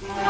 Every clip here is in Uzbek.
kim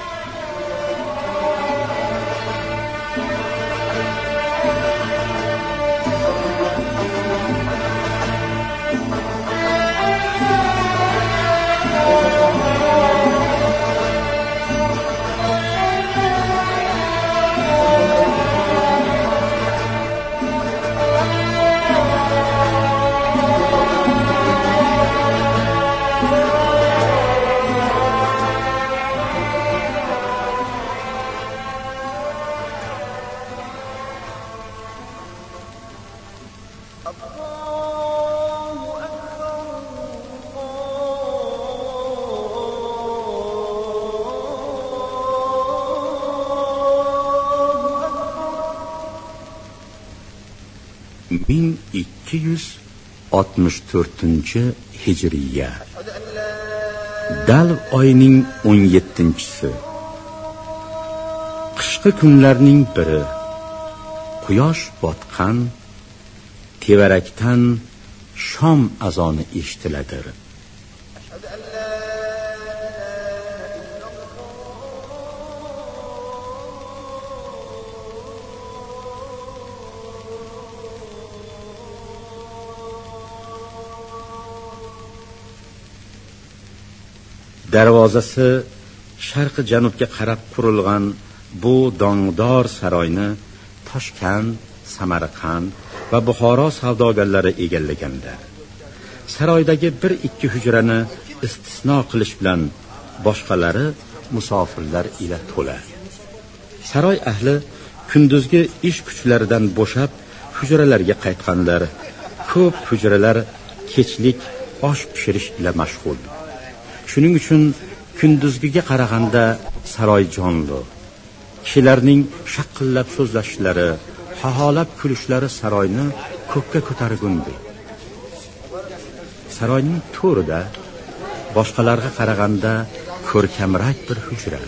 To'rtinchi hijriya. Dal oyining o'n yettinchisi. Qishqi kunlarning biri. Quyosh botqan tevarakdan shom azoni eshitiladir. Darvozasi sharqi janubga qarab qurilgan bu dongdor saroyni toshkand samarqand va buxoro savdogarlari egallaganda. Saroydagi bir ikki hujrani istisno qilish bilan boshqalari musofirlar ila to'la. Saroy ahli kunduzgi ish kuchlaridan bo'shab hujralarga qaytganlar. Ko'p hujralar kechlik osh pishirish ila mashg'ul. Shuning uchun kunduzgiga qaraganda saroy jonli kishilarning shaqillab so'zlashishlari haholab kulishlari saroyni ko'kka ko'targundek saroyning to'rida boshqalarga qaraganda ko'rkamrak bir hujra.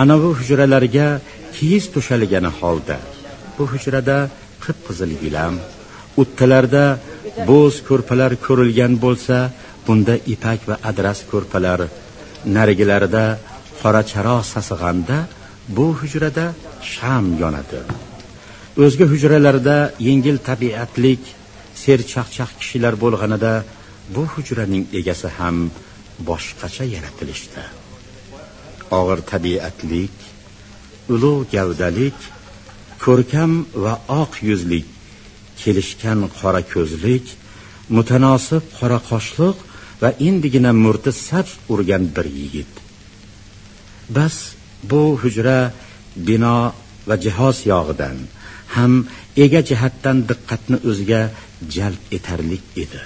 Ana bu hujralarga kiyiz to'shalgani holda bu hujrada qip qizil gilam uttalarda bo'z ko'rpalar ko'rilgan bo'lsa bunda ipak va adras ko'rpalar. Narigilarida qora charoq sasig'anda bu hujrada sham yonadi. O'zga hujralarda yengil tabiatlik serchaqchaq kishilar bo'lganida bu hujraning egasi ham boshqacha yaratilishda og'ir tabiatlik ulug' gavdalik ko'rkam va oq yuzlik kelishgan qora ko'zlik mutanosib qora qoshliq va endigina murti saf urgan bir yigit. Bas bu hujra bino va jihoz yog'idan ham ega jihatdan diqqatni o'ziga jalb etarlik edi.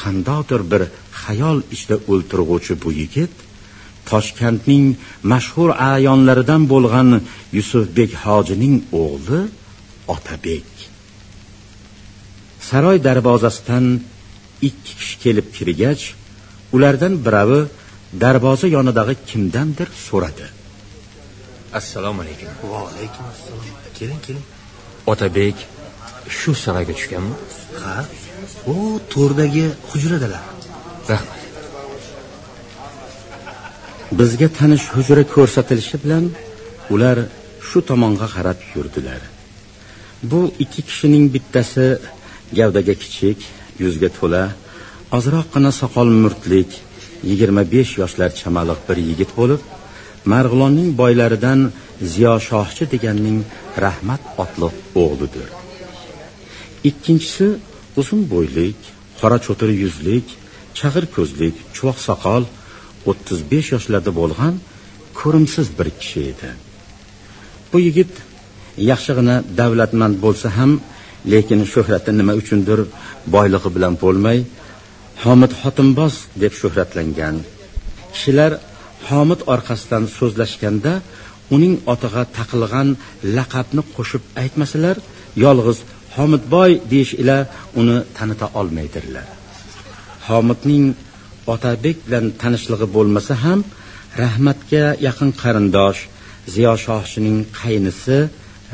Qandoqdir bir xayol ichida o'ltirg'uvchi bu yigit toshkentning mashhur ayonlaridan bo'lgan yusufbek hojining o'g'li otabek. Saroy darvozasidan ikki kishi kelib kirgach ulardan biravi darvoza yonidagi kimdandir so'radi. Assalomu alaykum. Va alaykum assalom keling keling. Otabek shu saroyga tushganmi? Ha? U to'rdagi hujradalar. Rahmat. Bizga tanish hujra ko'rsatilishi bilan ular shu tomonga qarab yurdilar. Bu ikki kishining bittasi gavdaga kichik yuzga to'la ozroqgina soqol murtlik yigirma besh yoshlar chamaliq bir yigit bo'lib marg'ilonning boylaridan ziyo shohchi deganning rahmat otliq o'g'lidir. Ikkinchisi uzun bo'ylik qora cho'tir yuzlik chag'ir ko'zlik chuvoq soqol o'ttiz besh yoshlarda bo'lgan ko'rimsiz bir kishi edi. Bu yigit yaxshigina davlatmand bo'lsa ham lekin shuhrati nima uchundir boyligi bilan bo'lmay homid xotinboz deb shuhratlangan. Kishilar homid orqasidan so'zlashganda uning otiga taqilgan laqabni qo'shib aytmasalar yolg'iz homidboy deyish ila uni tanita olmaydirlar. Homidning otabek bilan tanishligi bo'lmasa ham rahmatga yaqin qarindosh ziyo shohchining qaynisi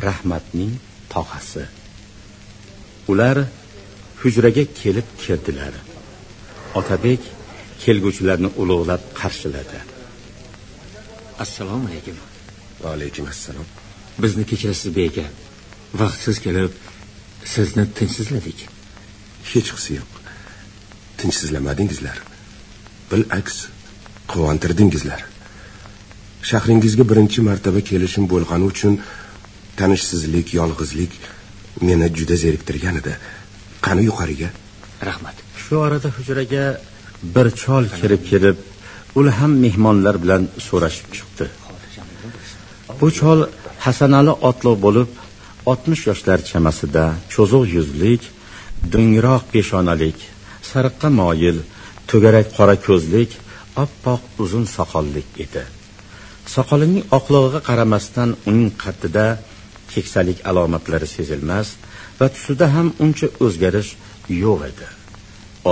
rahmatning tog'asi. Ular hujraga kelib kirdilar otabek kelguvchilarni ulug'lab qarshiladi. Assalomu alaykum. Va alaykum assalom bizni kechirasiz bek aka vaqtsiz kelib sizni tinchsizladik. Hech qisi yo'q. Tinchsizlamadingizlar. Bil'aks quvontirdingizlar. Shahringizga birinchi martaba kelishim bo'lgani uchun tanishsizlik yolg'izlik meni juda zeriktirgan edi qani yuqoriga? Rahmat. Shu orada hujraga bir chol kirib kelib uli ham mehmonlar bilan so'rashib chiqdi. Bu chol hasanali otliq bo'lib oltmish yoshlar chamasida cho'ziq yuzlik do'ngroq peshonalik sariqqa moyil to'garak qora ko'zlik oppoq uzun soqollik edi. Soqolining oqlig'iga qaramasdan uning qaddida keksalik alomatlari sezilmas va tusida ham uncha o'zgarish yo'q edi.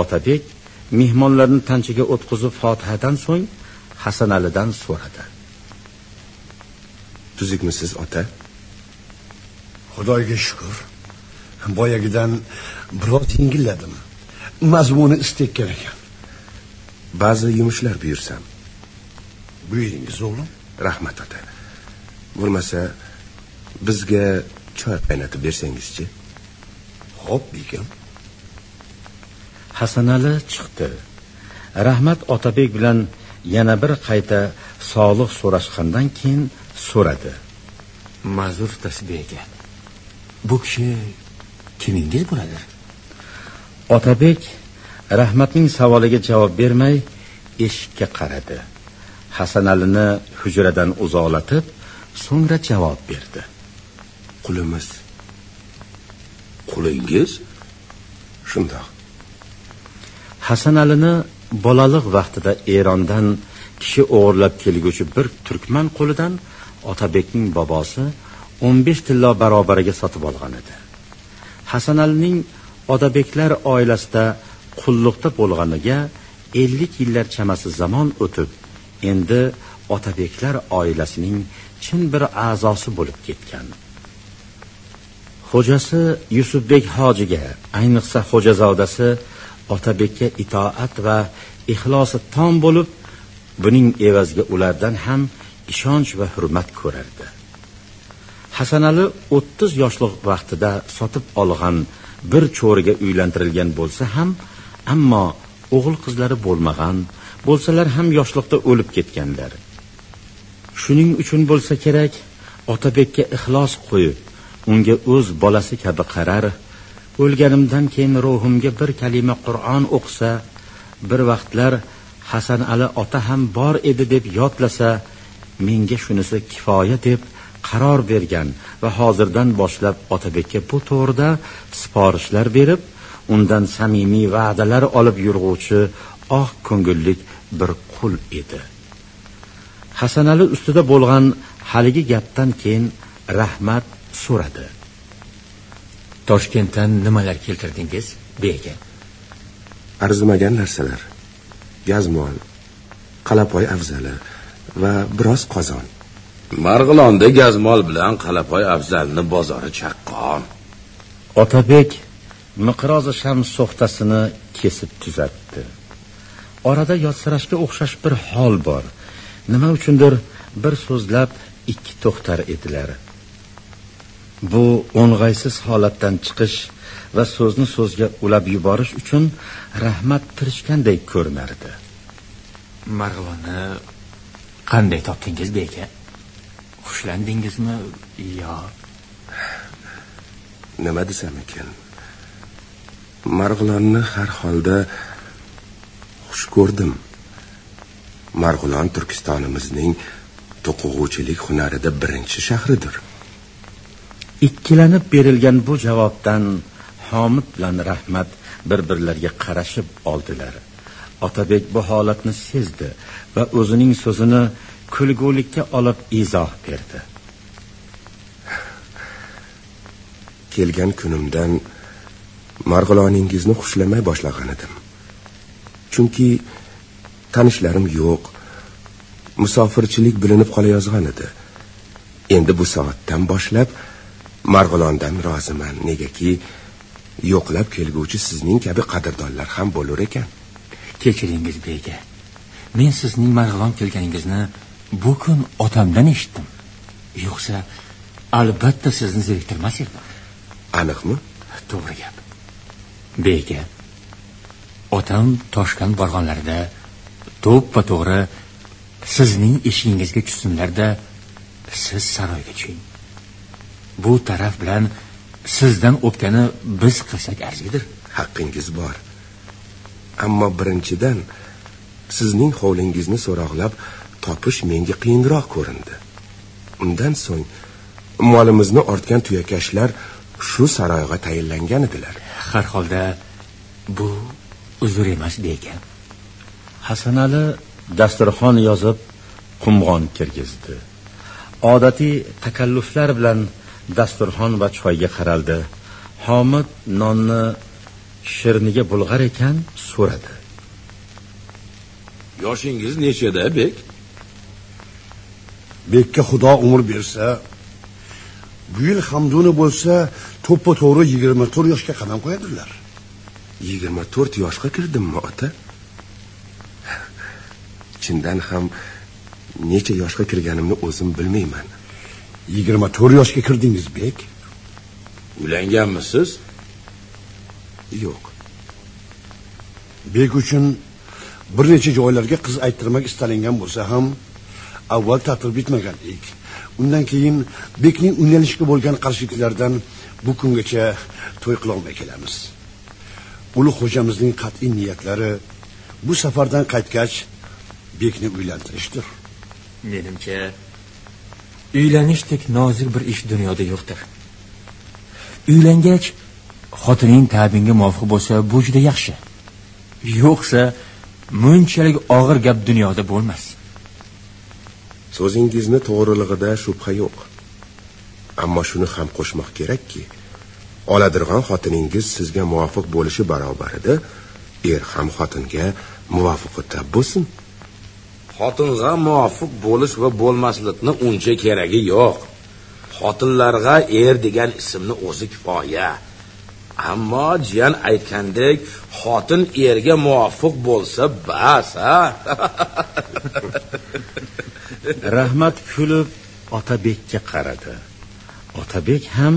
Otabek mehmonlarni tanchaga o'tqizib fotihadan so'ng hasanalidan so'radi. Tuzukmisiz ota? Xudoga shukur boyagidan biroz yengilladim mazmuni istekkan ekan. Ba'zi yumushlar buyursam. Buyuringiz o'g'lim. Rahmat ota. Bo'lmasa bizga choy qaynatib bersangizchi. Ho'p begim. Hasanali chiqdi. Rahmat otabek bilan yana bir qayta sog'liq so'rashgandan keyin so'radi. Ma'zur tutasiz bek aka bu kishi kimingiz bo'ladi? Otabek rahmatning savoliga javob bermay eshikka qaradi. Hasanalini hujradan uzoqlatib so'ngra javob berdi qulimiz. Qulingiz? Shundoq. Hasanalini bolalik vaqtida erondan kishi o'g'irlab kelguvchi bir turkman qo'lidan otabekning bobosi 15 tillo barobariga sotib olgan edi. Hasan alining otabeklar oilasida qulluqda bo'lganiga 50 yillar chamasi zamon o'tib endi otabeklar oilasining chin bir a'zosi bo'lib ketgan. Xo'jasi yusufbek hojiga ayniqsa xo'jazodasi otabekka itoat va ixlosi tom bo'lib buning evaziga ulardan ham ishonch va hurmat ko'rardi. Hasanali o'ttiz yoshlik vaqtida sotib olgan bir cho'riga uylantirilgan bo'lsa ham ammo o'g'il qizlari bo'lmagan bo'lsalar ham yoshlikda o'lib ketganlar. Shuning uchun bo'lsa kerak otabekka ixlos qo'yib unga o'z bolasi kabi qarar. O'lganimdan keyin ruhimga bir kalima qur'on o'qisa bir vaqtlar hasan ali ota ham bor edi deb yodlasa menga shunisi kifoya deb qaror bergan va hozirdan boshlab otabekka bu to'g'rida siporishlar berib undan samimiy va'dalar olib yurg'uvchi oq ko'ngillik bir qul edi. Hasanali ustida bo'lgan haligi gapdan keyin rahmat so'radi. Toshkentdan nimalar keltirdingiz bek aka arzimagan narsalar. Gazmol qalapoy afzali va biroz qozon. Marg'ilonda gazmol bilan qalapoy afzalni bozori chaqqon. Otabek miqrozi shams so'xtasini kesib tuzatdi. Orada yotsirashga o'xshash bir hol bor. Nima uchundir bir so'zlab ikki to'xtar edilar bu o'ng'aysiz holatdan chiqish va so'zni so'zga ulab yuborish uchun rahmat tirishganday ko'rinardi. Marg'ilonni qanday topdingiz bek aka xushlandingizmi yo? Nima desam ekan? Marg'ilonni har holda xush ko'rdim. Marg'ilon turkistonimizning to'qig'uvchilik hunarida birinchi shahridir ikkilanib berilgan bu javobdan homid bilan rahmat bir birlariga qarashib oldilar. Otabek bu holatni sezdi va o'zining so'zini kulgulikka olib izoh berdi. Kelgan kunimdan marg'iloningizni xushlamay boshlagan edim. Chunki tanishlarim yo'q musofirchilik bilinib qolayozgan edi. Endi bu soatdan boshlab marg'ilondan roziman. Negaki yo'qlab kelguvchi sizning kabi qadrdonlar ham bo'lur ekan. Kechiringiz bek aka men sizning marg'ilon kelganingizni bu kun otamdan eshitdim. Yo'qsa albatta sizni zeriktirmas edim. Aniqmi? To'g'ri gap. Bek aka otam toshkent borganlarida to'ppa to'g'ri sizning eshigingizga tushsinlarda siz saroyga tushing bu taraf bilan sizdan o'pkani biz qilsak arzidir haqqingiz bor. Ammo birinchidan sizning hovlingizni so'roqlab topish menga qiyinroq ko'rindi. Undan so'ng molimizni ortgan tuyakashlar shu saroyga tayinlangan edilar. Har holda bu uzr emas aka hasanali dasturxon yozib qumg'on kirgizdi. Odatiy takalluflar bilan dasturxon va choyga qaraldi. Homid nonni shirniga bulg'ar ekan so'radi. Yoshingiz nechada bek? Bekka xudo umr bersa bu yil hamduni bo'lsa to'ppa to'g'ri yigirma to'rt yoshga qadam qo'yadilar. Yigirma to'rt yoshga kirdimmi ota? Chindan ham necha yoshga kirganimni o'zim bilmayman yigirma to'rt yoshga kirdingiz bek. Uylanganmisiz yo'q. Bek uchun bir necha joylarga qiz ayttirmak istalingan bo'lsa ham avval ta'til bitmagandek undan keyin bekning uylanishga bo'lgan qarshiliklardan bu kungacha to'y qilolmay kelamiz. Ulug' xo'jamizning qat'iy niyatlari bu safardan qaytgach bekni uylantirishdir. Menimcha uylanishdek nozik bir ish dunyoda yo'qdir. Uylangach xotining ta'binga muvofiq bo'lsa bu juda yaxshi. Yo'qsa munchalik og'ir gap dunyoda bo'lmas. So'zingizni to'g'rilig'ida shubha yo'q. Ammo shuni ham qo'shmoq kerakki oladirg'on xotiningiz sizga muvofiq bo'lishi barobarida er ham xotinga muvofiq bo'lsin. Xotinga muvofiq bo'lish va bo'lmaslikni uncha keragi yo'q. Xotinlarga er degan ismni o'zi kifoya. Ammo jiyan aytgandek xotin erga muvofiq bo'lsa bas ha? Rahmat kulib otabekka qaradi. Otabek ham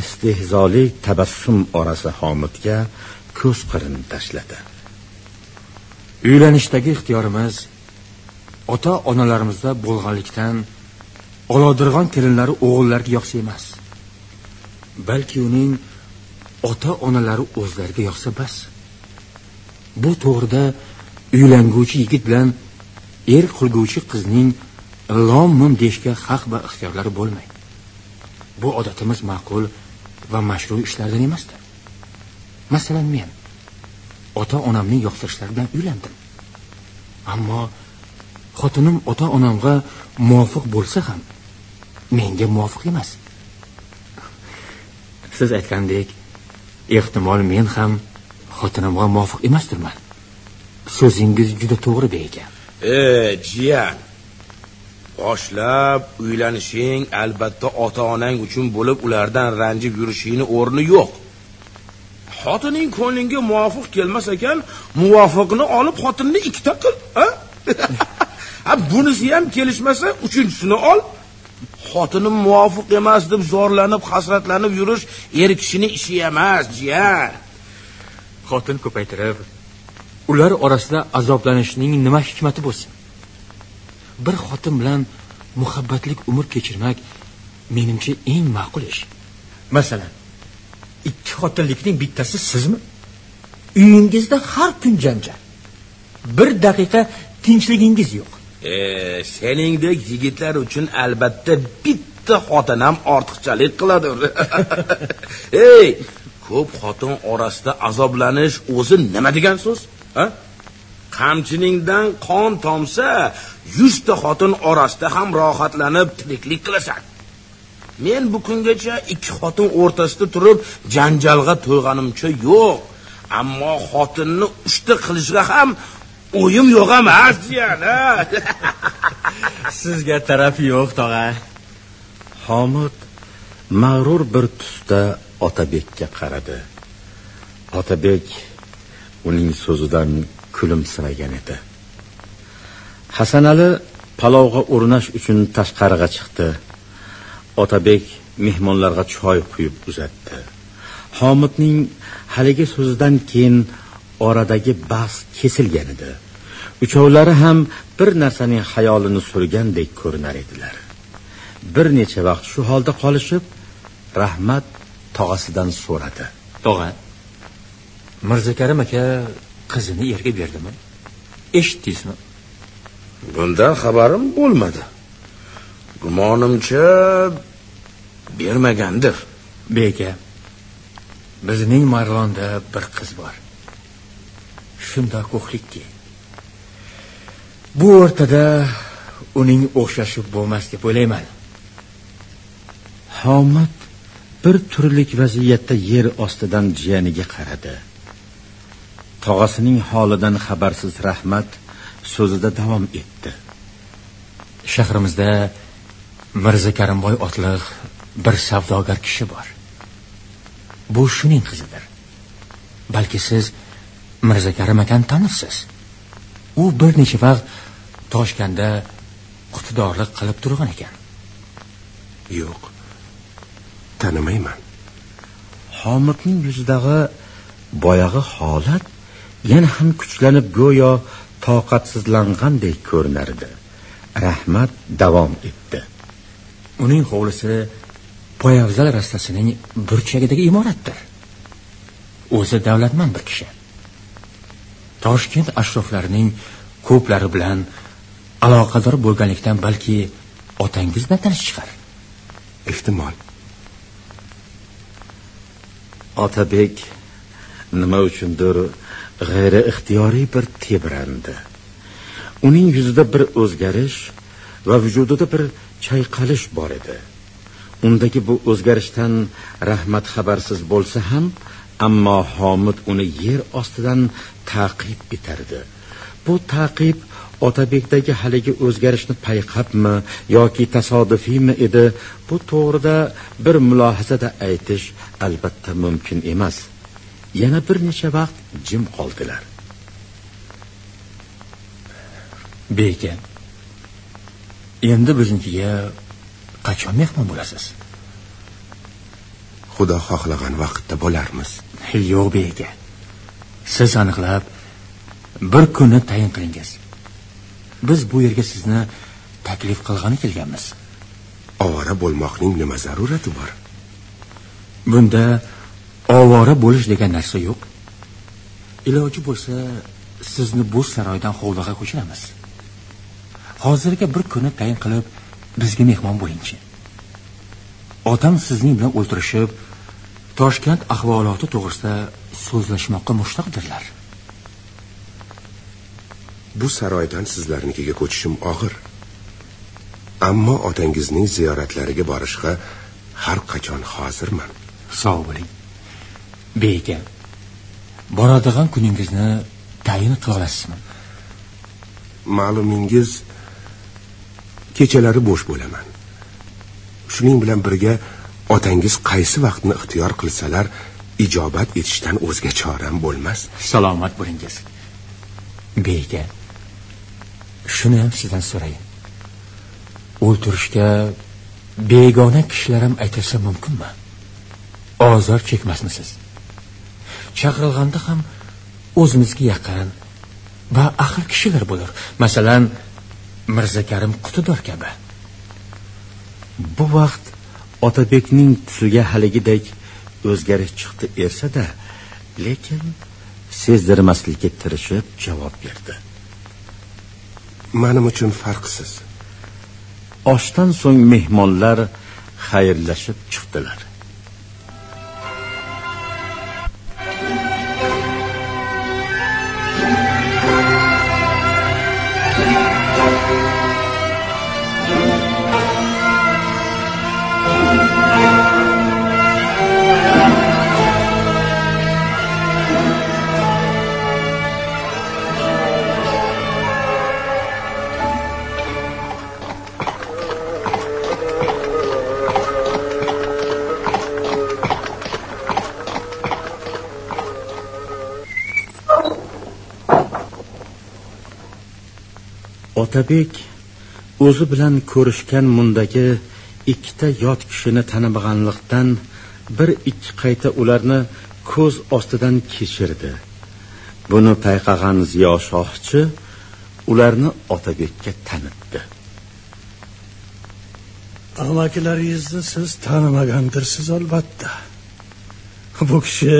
istehzoli tabassum orasi homidga ko'z qirini tashladi. Uylanishdagi ixtiyorimiz ota onalarimizda bo'lganlikdan olodirg'on kelinlari o'g'illarga yoqsa emas. Balki uning ota onalari o'zlariga yoqsa bas bu to'g'rida uylanguvchi yigit bilan er qilguvchi qizning lom mim deyishga haq va ixtiyorlari bo'lmaydi. Bu odatimiz ma'qul va mashru ishlardan emasdir. Masalan men ota onamning yoqtirishlari bilan uylandim. Ammo xotinim ota onamga muvofiq bo'lsa ham menga muvofiq emas. Siz aytgandek ehtimol men ham xotinimga muvofiq emasdirman. So'zingiz juda to'g'ri beka e jiyan. Boshlab uylanishing albatta ota onang uchun bo'lib ulardan ranjib yurishingni o'rni yo'q. Xotining ko'nglingga muvofiq kelmas ekan muvofiqni olib xotinni ikkita qil ha? ha bunisi ham kelishmasa uchinchisini ol. Xotinim muvofiq emas deb zorlanib hasratlanib yurish er kishini ishi emas jiyan. Xotin ko'paytirib ular orasida azoblanishning nima hikmati bo'lsin? Bir xotin bilan muhabbatlik umr kechirmak menimcha eng ma'qul ish. Masalan ikki xotinlikning bittasi sizmi? Uyingizda har kun janjal. Bir daqiqa tinchligingiz yo'q e, seningdek yigitlar uchun albatta bitta xotin ham ortiqchalik qiladi. Ey ko'p xotin orasida azoblanish o'zi nima degan so'z ha? Qamchiningdan qon tomsa yuzta xotin orasida ham rohatlanib tiriklik qilasan. Men bu kungacha ikki xotin o'rtasida turib janjalga to'yganimcha yo'q. Ammo xotinni uchta qilishga ham o'yim yo'q emas jiyan sizga taraf yo'q tog'a. Homid mag'rur bir tusda otabekka qaradi. Otabek uning so'zidan kulimsiragan edi. Hasanali palovga o'rnash uchun tashqariga chiqdi. Otabek mehmonlarga choy quyib uzatdi. Homidning haligi so'zidan keyin oradagi bahs kesilgan edi. Uchovlari ham bir narsaning xayolini surgandek ko'rinar edilar. Bir necha vaqt shu holda qolishib rahmat tog'asidan so'radi. Tog'a mirzakarim aka qizini erga berdimi? Eshitdingizmi? Bundan xabarim bo'lmadi. Gumonimcha bermagandir. Beka bizning marg'ilonda bir qiz bor shundoq o'xlikki bu o'rtada uning o'xshashi bo'lmas deb o'ylayman. Homid bir turlik vaziyatda yer ostidan jiyaniga qaradi. Tog'asining holidan xabarsiz rahmat so'zida davom etdi. Shahrimizda mirza karimboy otliq bir savdogar kishi bor. Bu shuning qizidir. Balki siz mirza karim akani tanirsiz u bir necha vaqt toshkentda qutidorlik qilib turgan ekan. Yo'q. Tanimayman. Homidning yuzidagi boyag'i holat yana ham kuchlanib go'yo toqatsizlangandek ko'rinar edi rahmat davom etdi. Uning hovlisi poyafzal rastasining burchagidagi imoratdir. O'zi davlatmand bir kishi toshkent ashroflarining ko'plari bilan aloqador bo'lganlikdan balki otangiz bilan tanish chiqar. Ehtimol. Otabek nima uchundir g'ayri ixtiyoriy bir tebrandi? Uning yuzida bir o'zgarish va vujudida bir chayqalish bor edi. Undagi bu o'zgarishdan rahmat xabarsiz bo'lsa ham ammo homid uni yer ostidan taqib etardi. Bu taqib otabekdagi haligi o'zgarishni payqabmi yoki tasodifiymi edi bu to'g'rida bir mulohazada aytish albatta mumkin emas. Yana bir necha vaqt jim qoldilar. Beka endi biznikiga qachon mehmon bo'lasiz? Xudo xohlagan vaqtda bo'larmiz. Yo'q beka siz aniqlab bir kunni tayin qilingiz. Biz bu yerga sizni taklif qilgani kelganmiz. Ovora bo'lmoqning nima zarurati bor? Bunda ovora bo'lish degan narsa yo'q. Iloji bo'lsa sizni bu saroydan hovliga ko'chiramiz. Hozirga bir kunni tayin qilib bizga mehmon bo'lingchi. Otam sizning bilan o'ltirishib toshkent ahvoloti to'g'risida so'zlashmoqqa mushtoqdirlar. Bu saroydan sizlarnikiga ko'chishim og'ir. Ammo otangizning ziyoratlariga borishga har qachon hozirman. Sog' bo'ling. Beka boradigan kuningizni tayin qila olasizmi? Ma'lumingiz kechalari bo'sh bo'laman. Shuning bilan birga otangiz qaysi vaqtni ixtiyor qilsalar ijobat etishdan o'zga choram bo'lmas. Salomat bo'lingiz. Beka shuni ham sizdan so'rayin o'ltirishga begona kishilar ham aytilsa mumkinmi? Ozor chekmasmisiz chaqirilganda ham o'zimizga yaqin va ahil kishilar bo'lur. Masalan mirzakarim qutidor kabi. Bu vaqt otabekning tusiga haligidek o'zgarish chiqdi ersa-da, lekin sezdirmaslikka tirishib javob berdi. Mening uchun farqsiz. Oshdan so'ng mehmonlar xayrlashib chiqdilar. Otabek o'zi bilan ko'rishgan mundagi ikkita yot kishini tanimaganlikdan bir ikki qayta ularni ko'z ostidan kechirdi. Buni payqagan ziyo shohchi ularni otabekka tanitdi amakilaringizni siz tanimagandirsiz albatta. Bu kishi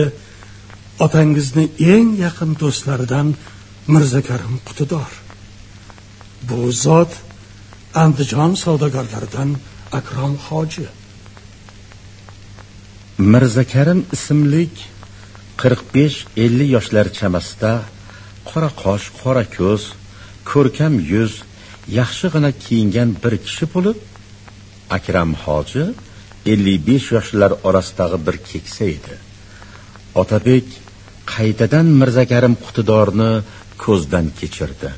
otangizni eng yaqin do'stlaridan mirzakarim qutidor. Bu zot andijon savdogarlaridan akrom hoji. Mirzakarim ismlik 45-50 yoshlar chamasida qora qosh qora ko'z ko'rkam yuz yaxshig'ina kiyingan bir kishi bo'lib akram hoji 55 yoshlar orasidagi bir keksa edi. Otabek qaytadan mirzakarim qutidorni ko'zdan kechirdi.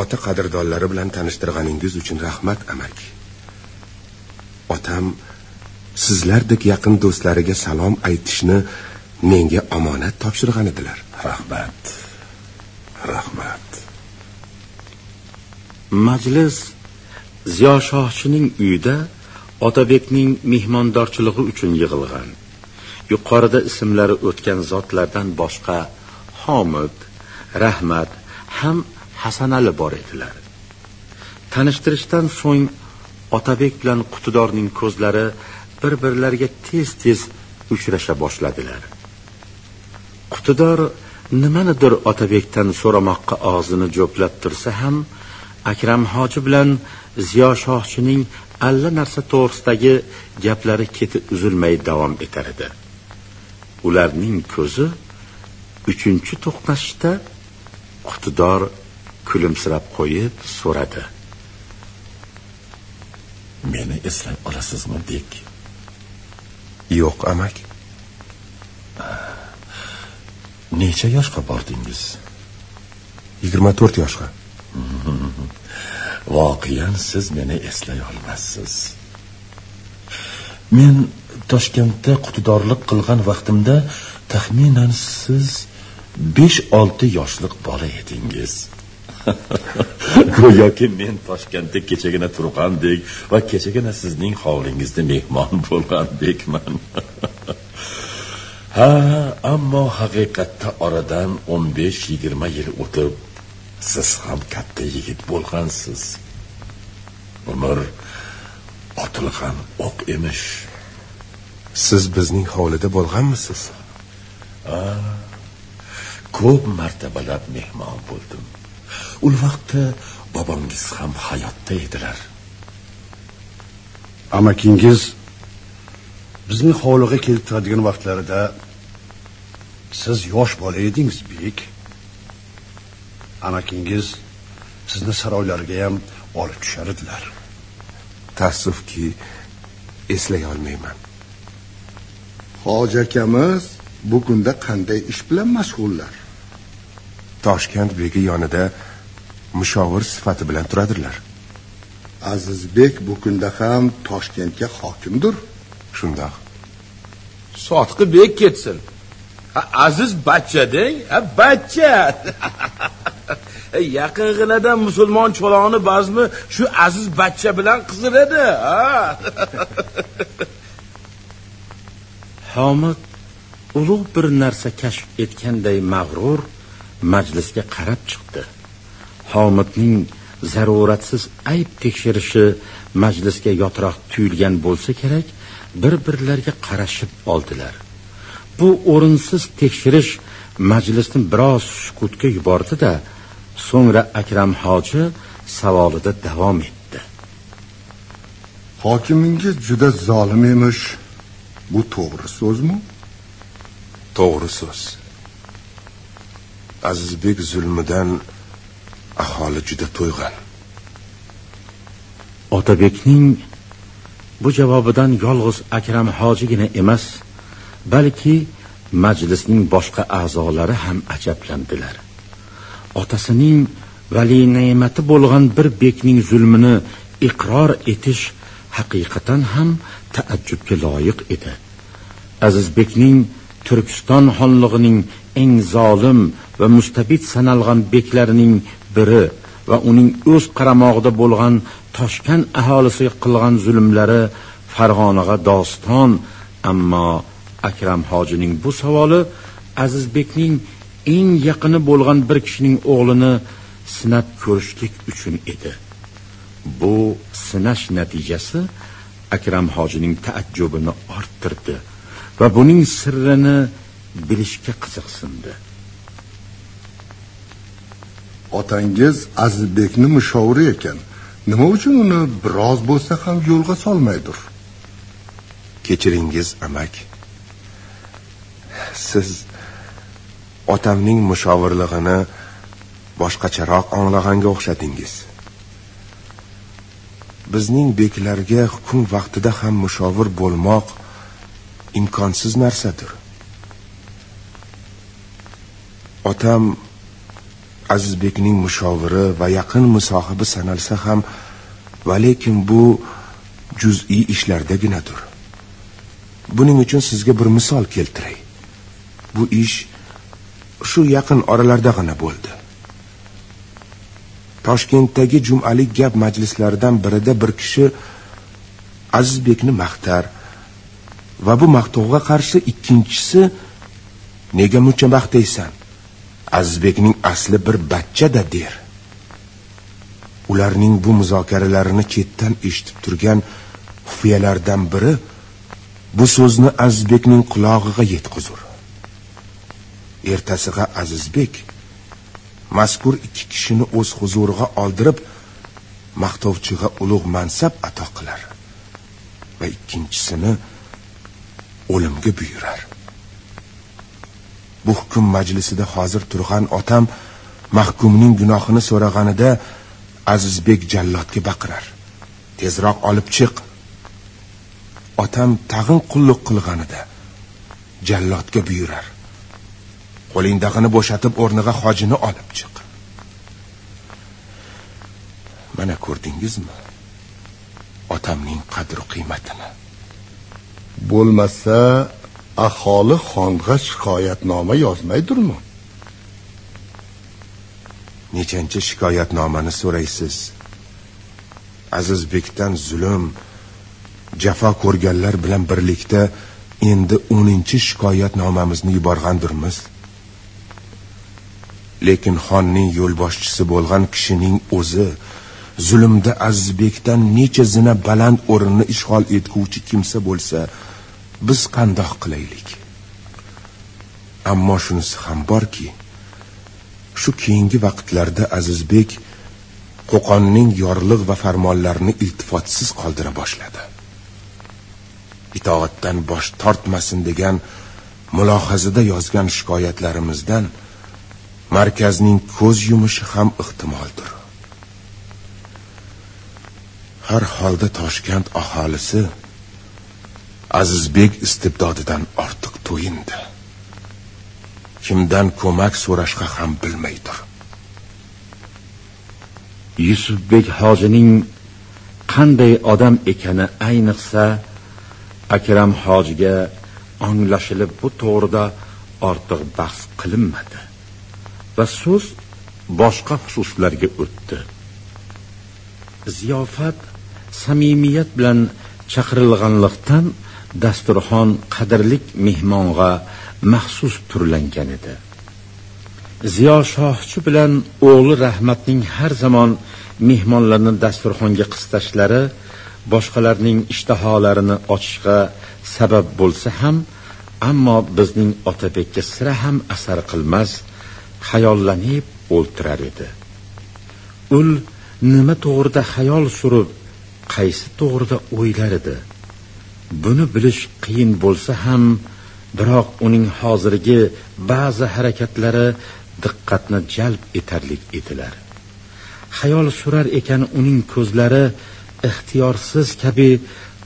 Ota qadrdonlari bilan tanishtirganingiz uchun rahmat amak. Otam sizlardek yaqin do'stlariga salom aytishni menga omonat topshirgan edilar. Rahmat. Rahmat. Majlis ziyoshohchining uyida otabekning mehmondorchiligi uchun yig'ilgan. Yuqorida ismlari o'tgan zotlardan boshqa homid rahmat ham hasanali bor edilar. Tanishtirishdan so'ng otabek bilan qutidorning ko'zlari bir birlariga tez tez uchrasha boshladilar. Qutidor nimanidir otabekdan so'ramoqqa og'zini jo'plab tursa ham akram hoji bilan ziyo shohchining alla narsa to'g'risidagi gaplari keti uzilmay davom etar edi. Ularning ko'zi uchinchi to'qnashishda qutidor kulimsirab qo'yib so'radi. Meni eslay olasizmi bek yo'q amak. Necha yoshga bordingiz? Yigirma to'rt yoshga. Voqean siz meni eslay olmassiz. Men toshkentda qutidorlik qilgan vaqtimda taxminan siz besh olti yoshlik bola edingiz go'yoki men toshkentda kechagina turgandek va kechagina sizning hovlingizda mehmon bo'lgandekman. Ha ammo haqiqatda oradan o'n besh yigirma yil o'tib siz ham katta yigit bo'lgansiz. Umr otilgan o'q emish. Siz bizning hovlida bo'lganmisiz? Ko'p martabalab mehmon bo'ldim u vaqtda bobongiz ham hayotda edilar. Amakingiz bizning hovliga kelib turadigan vaqtlarida siz yosh bola edingiz bek amakingiz sizni saroylariga ham olib tushar edilar. Taassufki eslay olmayman. Hoji akamiz bu kunda qanday ish bilan mashg'ullar? Toshkent begi yonida mushovir sifati bilan turadilar. Azizbek bu kunda ham toshkentga hokimdir. Shundoq. Sotqi bek ketsin. Ha, aziz bachcha deng ha bachcha. Yaqinginadan musulmon cho'loni bazmi shu aziz bachcha bilan qizir edi ha? Homid ulug' bir narsa kashf etganday mag'rur majlisga qarab chiqdi homidning zaruratsiz ayb tekshirishi majlisga yotroq tuyulgan bo'lsa kerak bir birlariga qarashib oldilar. Bu o'rinsiz tekshirish majlisni biroz sukutga yubordi da so'ngra akram hoji savolida davom etdi. Hokimingiz juda zolim emish. Bu to'g'ri so'zmi? To'g'ri so'z. Azizbek zulmidan aholi juda to'yg'an. Otabekning bu javobidan yolg'iz akram hojigina emas balki majlisning boshqa a'zolari ham ajablandilar. Otasining vali ne'mati bo'lgan bir bekning zulmini iqror etish haqiqatan ham taajjubga loyiq edi. Azizbekning turkiston xonlig'ining eng zolim va mustabid sanalgan beklarining biri va uning o'z qaramog'ida bo'lgan toshkent aholisiga qilgan zulmlari farg'onaga doston. Ammo akram hojining bu savoli azizbekning eng yaqini bo'lgan bir kishining o'g'lini sinab ko'rishlik uchun edi. Bu sinash natijasi akram hojining taajjubini orttirdi va buning sirrini bilishga qiziqsindi. Otangiz azizbekni mushoviri ekan. Nima uchun uni biroz bo'lsa ham yo'lga solmaydir? Kechiringiz amak. Siz otamning mushovirlig'ini boshqacharoq anglag'anga o'xshadingiz bizning beklarga hukm vaqtida ham mushovir bo'lmoq imkonsiz narsadir. Otam azizbekning mushoviri va yaqin musohibi sanalsa ham va lekin bu juz'iy ishlardaginadir. Buning uchun sizga bir misol keltiray. Bu ish shu yaqin oralardagina bo'ldi. Toshkentdagi jumalik gap majlislaridan birida bir kishi azizbekni maqtar va bu maqtovga qarshi ikkinchisi nega muncha maqtaysan? Azbekning asli bir bachchada der. Ularning bu muzokaralarini chetdan eshitib turgan xufiyalardan biri bu so'zni azizbekning qulog'iga yetkazur ertasiga azizbek mazkur ikki kishini o'z huzuriga oldirib maqtovchiga ulug' mansab ato qilar va ikkinchisini o'limga buyurar. Bu hukm majlisida hozir turgan otam mahkumning gunohini so'rag'anida azizbek jallodga baqirar. Tezroq olib chiq. Otam tag'in qulluq qilganida jallodga buyurar. Qo'lingdag'ini bo'shatib o'rniga hojini olib chiq. Mana ko'rdingizmi? Otamning qadru qiymatini bo'lmasa aholi xonga shikoyatnoma yozmaydirmi nechanchi shikoyatnomani so'raysiz? Azizbekdan zulm jafo ko'rganlar bilan birlikda endi o'ninchi shikoyatnomamizni yuborgandirmiz lekin xonning yo'lboshchisi bo'lgan kishining o'zi zulmda azizbekdan necha zina baland o'rinni ishg'ol etguvchi kimsa bo'lsa biz qandoq qilaylik? Ammo shunisi ham borki shu keyingi vaqtlarda azizbek qo'qonning yorliq va farmonlarini iltifotsiz qoldira boshladi. Itoatdan bosh tortmasin degan mulohazada yozgan shikoyatlarimizdan markazning ko'z yumishi ham ehtimoldir. Har holda toshkent aholisi azizbek istibdodidan ortiq to'yindi. Kimdan ko'mak so'rashga ham bilmaydir. Yusufbek hojining qanday odam ekani ayniqsa akram hojiga anglashilib bu to'g'rida ortiq bahs qilinmadi va so'z boshqa xususlarga o'tdi. Ziyofat samimiyat bilan chaqirilganlikdan dasturxon qadrlik mehmonga maxsus turlangan edi. Ziyo shohchi bilan o'g'li rahmatning har zamon mehmonlarni dasturxonga qistashlari boshqalarning ishtaholarini ochishga sabab bo'lsa ham ammo bizning otabekka sira ham asar qilmas xayollanib o'ltirar edi. Ul nima to'g'rida xayol surib qaysi to'g'rida o'ylar edi? Buni bilish qiyin bo'lsa ham biroq uning hozirgi ba'zi harakatlari diqqatni jalb etarlik edilar. Xayol surar ekan uning ko'zlari ixtiyorsiz kabi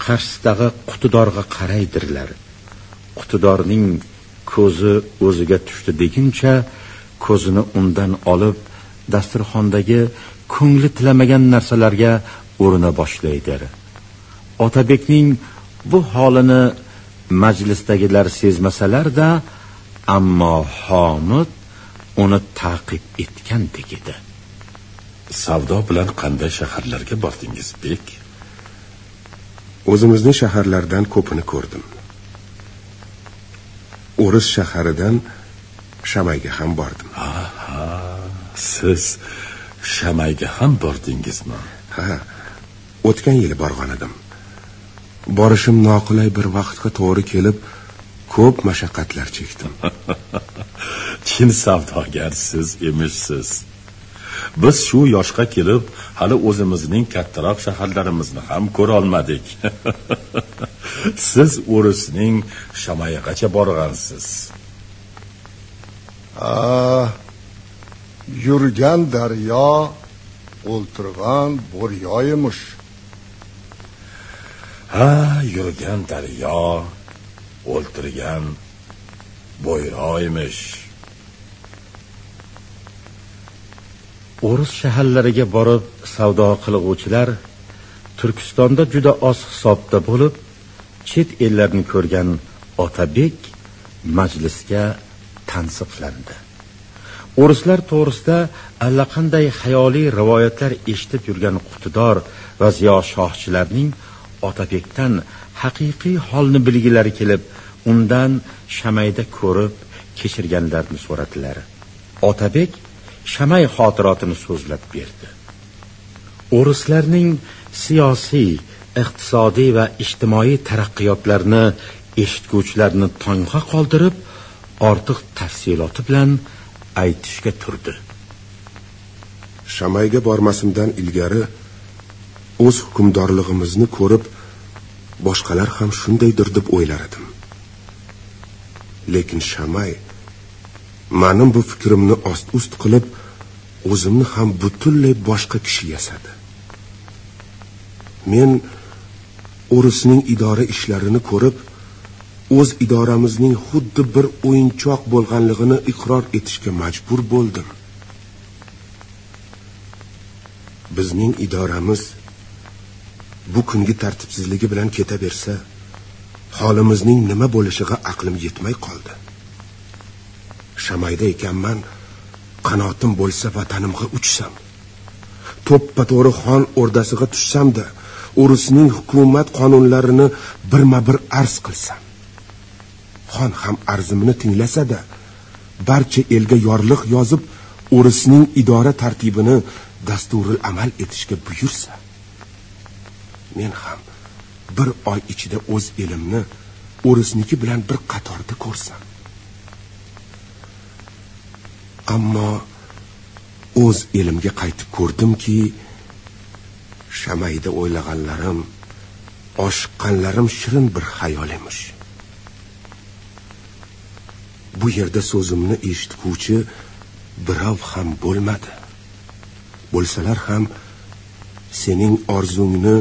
qarshisidagi qutidorga qaraydirlar. Qutidorning ko'zi o'ziga tushdi deguncha ko'zini undan olib dasturxondagi ko'ngli tilamagan narsalarga urina boshlaydi. Otabekning bu holini majlisdagilar sezmasalarda ammo homid uni taqib etgandek edi. Savdo bilan qanday shaharlarga bordingiz bek? O'zimizni shaharlardan ko'pini ko'rdim. O'ris shaharidan shamayga ham bordim. Aha siz shamayga ham bordingizmi? Ha o'tgan yili borgan edim borishim noqulay bir vaqtga to'g'ri kelib ko'p mashaqqatlar chekdim. Chin savdogarsiz emishsiz. Biz shu yoshga kelib hali o'zimizning kattaroq shaharlarimizni ham ko'rolmadik siz o'risning shamayagacha borgansiz. Ah yurgan daryo o'ltirgan bo'ryo emish ha yurgan daryo o'ltirgan bo'yro emish o'ris shaharlariga borib savdo qilg'uvchilar turkistonda juda oz hisobda bo'lib chet ellarni ko'rgan otabek majlisga tansiqlandi. O'rislar to'g'risida allaqanday xayoliy rivoyatlar eshitib yurgan qutidor va ziyo shohchilarning otabekdan haqiqiy holni bilgilari kelib undan shamayda ko'rib kechirganlarini so'radilar. Otabek shamay xotirotini so'zlab berdi. O'rislarning siyosiy iqtisodiy va ijtimoiy taraqqiyotlarini eshitguvchilarni tongga qoldirib ortiq tafsiloti bilan aytishga turdi. Shamayga bormasimdan ilgari o'z hukmdorlig'imizni ko'rib boshqalar ham shundaydir deb o'ylar edim. Lekin shamay mening bu fikrimni ost ust qilib o'zimni ham butunlay boshqa kishi yasadi. Men o'risning idora ishlarini ko'rib o'z idoramizning xuddi bir o'yinchoq bo'lganligini iqror etishga majbur bo'ldim. Bizning idoramiz bu kungi tartibsizligi bilan ketaversa holimizning nima bo'lishiga aqlim yetmay qoldi. Shamayda ekanman qanotim bo'lsa vatanimga uchsam. To'ppa to'g'ri xon o'rdasiga tushsamda urusning hukumat qonunlarini birma bir arz qilsam. Xon ham arzimni tinglasada barcha elga yorliq yozib urusning idora tartibini dasturil amal etishga buyursa. Men ham bir oy ichida o'z elimni o'risniki bilan bir qatorda ko'rsam. Ammo o'z elimga qaytib ko'rdimki shamayda o'ylaganlarim oshiqqanlarim shirin bir xayol emish. Bu yerda so'zimni eshitguvchi birov ham bo'lmadi. Bo'lsalar ham sening orzungni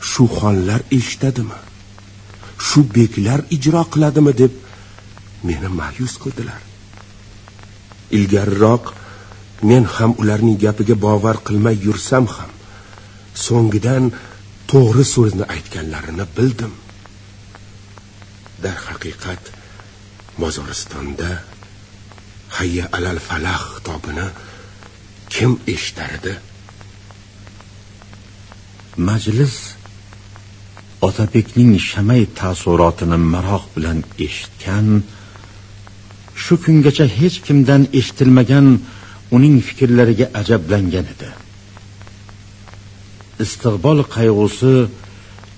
shu xonlar eshitadimi? Shu beklar ijro qiladimi deb meni ma'yus qildilar. Ilgariroq men ham ularning gapiga bovar qilmay yursam ham so'ngidan to'g'ri so'zni aytganlarini bildim. Darhaqiqat mozoristonda hayya alal falah xitobini kim eshitar edi majlis otabekning shamay taassurotini maroq bilan eshitgan shu kungacha hech kimdan eshitilmagan uning fikrlariga ajablangan edi. Istiqbol qayg'usi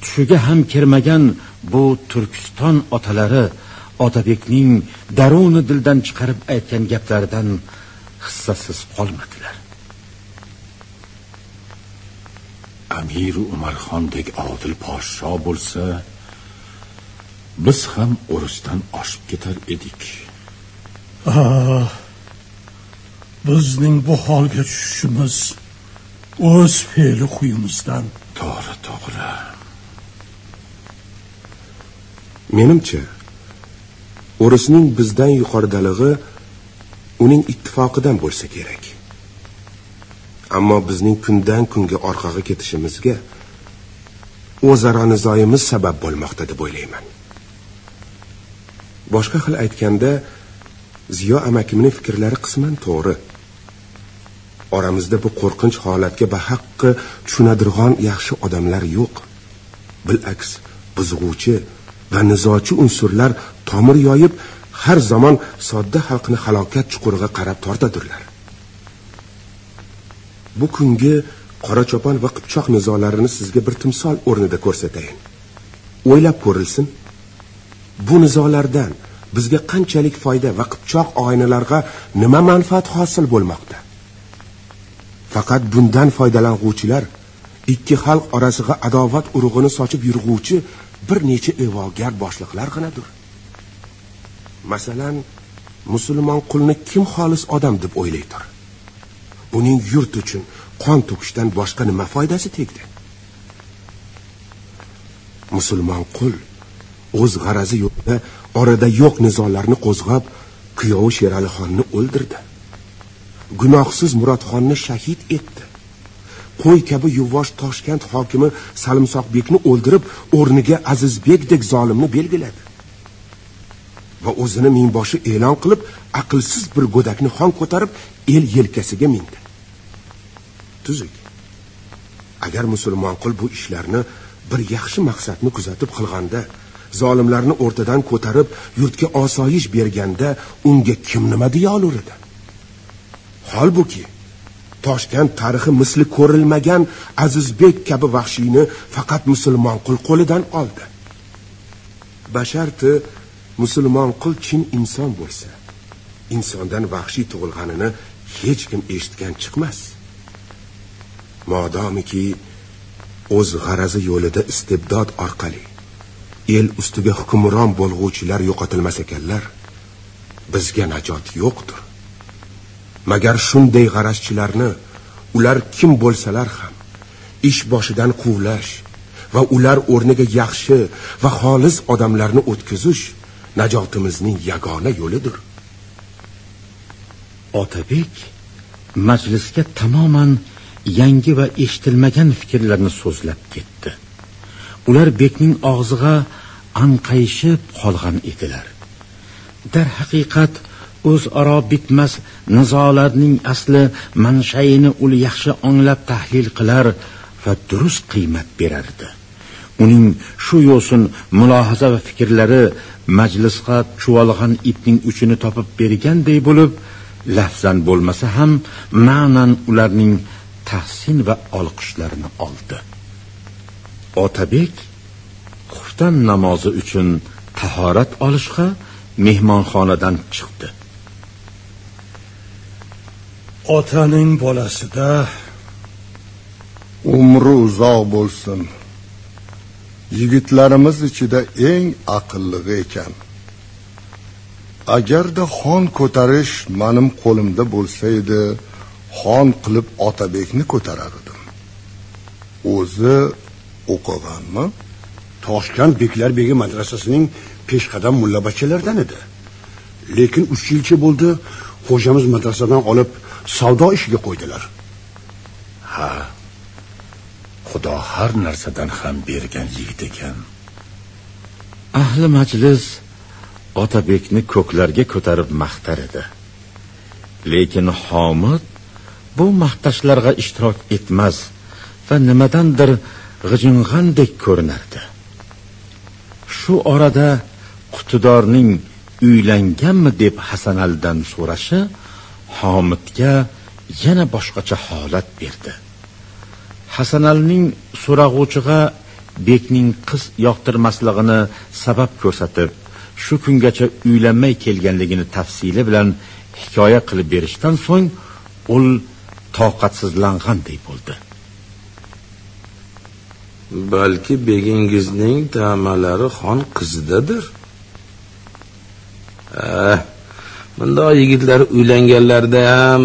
tushiga ham kirmagan bu turkiston otalari otabekning daruni dildan chiqarib aytgan gaplaridan hissasiz qolmadilar. Amir umarxondek odil podsho bo'lsa biz ham urusdan oshib ketar edik. Bizning bu holga tushishimiz o'z fe'li huyimizdan to'g'ri to'g'ri. Menimcha o'risning bizdan yuqoridalig'i uning ittifoqidan bo'lsa kerak ammo bizning kundan kunga orqaga ketishimizga o'zaro nizoyimiz sabab bo'lmoqda deb o'ylayman. Boshqa xil aytganda ziyo amakimning fikrlari qisman to'g'ri. Oramizda bu qo'rqinch holatga bahaqqi tushunadirg'on yaxshi odamlar yo'q. Bilaks buzg'uvchi va nizochi unsurlar tomir yoyib har zamon sodda xalqni halokat chuquriga qarab tortadirlar bu kungi qora cho'pon va qipchoq nizolarini sizga bir timsol o'rnida ko'rsatayin. O'ylab ko'rilsin bu nizolardan bizga qanchalik foyda va qipchoq oynalarga nima manfaat hosil bo'lmoqda? Faqat bundan foydalanuvchilar ikki xalq orasiga adovat urug'ini sochib yurg'uvchi bir necha ig'vogar boshliqlarginadir masalan musulmon qulni kim xolis odam deb o'ylaydir? Buning yurt uchun qon to'kishdan boshqa nima foydasi tegdi? Musulmon qul o'z g'arazi yo'lida orada yo'q nizolarni qo'zg'ab kuyovi sheralixonni o'ldirdi. Gunohsiz murodxonni shahid etdi. Qo'y kabi yuvvosh toshkent hokimi salimsoqbekni o'ldirib o'rniga azizbekdek zolimni belgiladi. Va o'zini mingboshi e'lon qilib aqlsiz bir go'dakni xon ko'tarib el yelkasiga mindi. Tuzuk. Agar musulmon qul bu ishlarni bir yaxshi maqsadni kuzatib qilganda zolimlarni o'rtadan ko'tarib yurtga osoyish berganda unga kim nima deya olur edi? Holbuki toshkent tarixi misli ko'rilmagan azizbek kabi vahshiyni faqat musulmon qul qo'lidan oldi. Basharti musulmon qul chin inson bo'lsa insondan vahshiy tug'ilganini hech kim eshitgan chiqmas. Modomiki o'z g'arazi yo'lida istibdod orqali el ustiga hukmron bo'lg'uvchilar yo'qotilmas ekanlar bizga najot yo'qdir. Magar shunday g'arazchilarni ular kim bo'lsalar ham ish boshidan quvlash va ular o'rniga yaxshi va xolis odamlarni o'tkazish najotimizning yagona yo'lidir. Otabek majlisga tamoman yangi va eshitilmagan fikrlarni so'zlab ketdi. Ular bekning og'ziga anqayishib qolgan edilar. Darhaqiqat o'zaro bitmas nizolarning asli manshayini u yaxshi anglab tahlil qilar va durust qiymat berardi. Uning shu yo'sin mulohaza va fikrlari majlisga chuvalg'an ipning uchini topib berganday bo'lib lafzan bo'lmasa ham ma'nan ularning tahsin va olqishlarini oldi. Otabek xuftan namozi uchun tahorat olishga mehmonxonadan chiqdi. Otaning bolasida umri uzoq bo'lsin. Yigitlarimiz ichida eng aqllig'i ekan. Agarda xon ko'tarish mening qo'limda bo'lsa edi xon qilib otabekni ko'tarar edim o'zi o'qiganmi? Toshkent beklar begi madrasasining peshqadam mullabachchalaridan edi. Lekin uch yilcha bo'ldi xo'jamiz madrasadan olib savdo ishiga qo'ydilar. Ha xudo har narsadan ham bergan yigit ekan. Ahli majlis otabekni ko'klarga ko'tarib maqtar edi. Lekin homid bu maqtashlarga ishtirok etmas va nimadandir g'ijing'andek ko'rinardi. Shu orada qutidorning uylanganmi deb hasanaldan so'rashi homidga yana boshqacha holat berdi. Hasanalning so'rag'uvchiga bekning qiz yoqtirmasligini sabab ko'rsatib shu kungacha uylanmay kelganligini tafsili bilan hikoya qilib berishdan so'ng ul toqatsizlanganday bo'ldi. Balki begingizning tamalari xon qizidadir. Eh, bundoq yigitlar uylanganlarida ham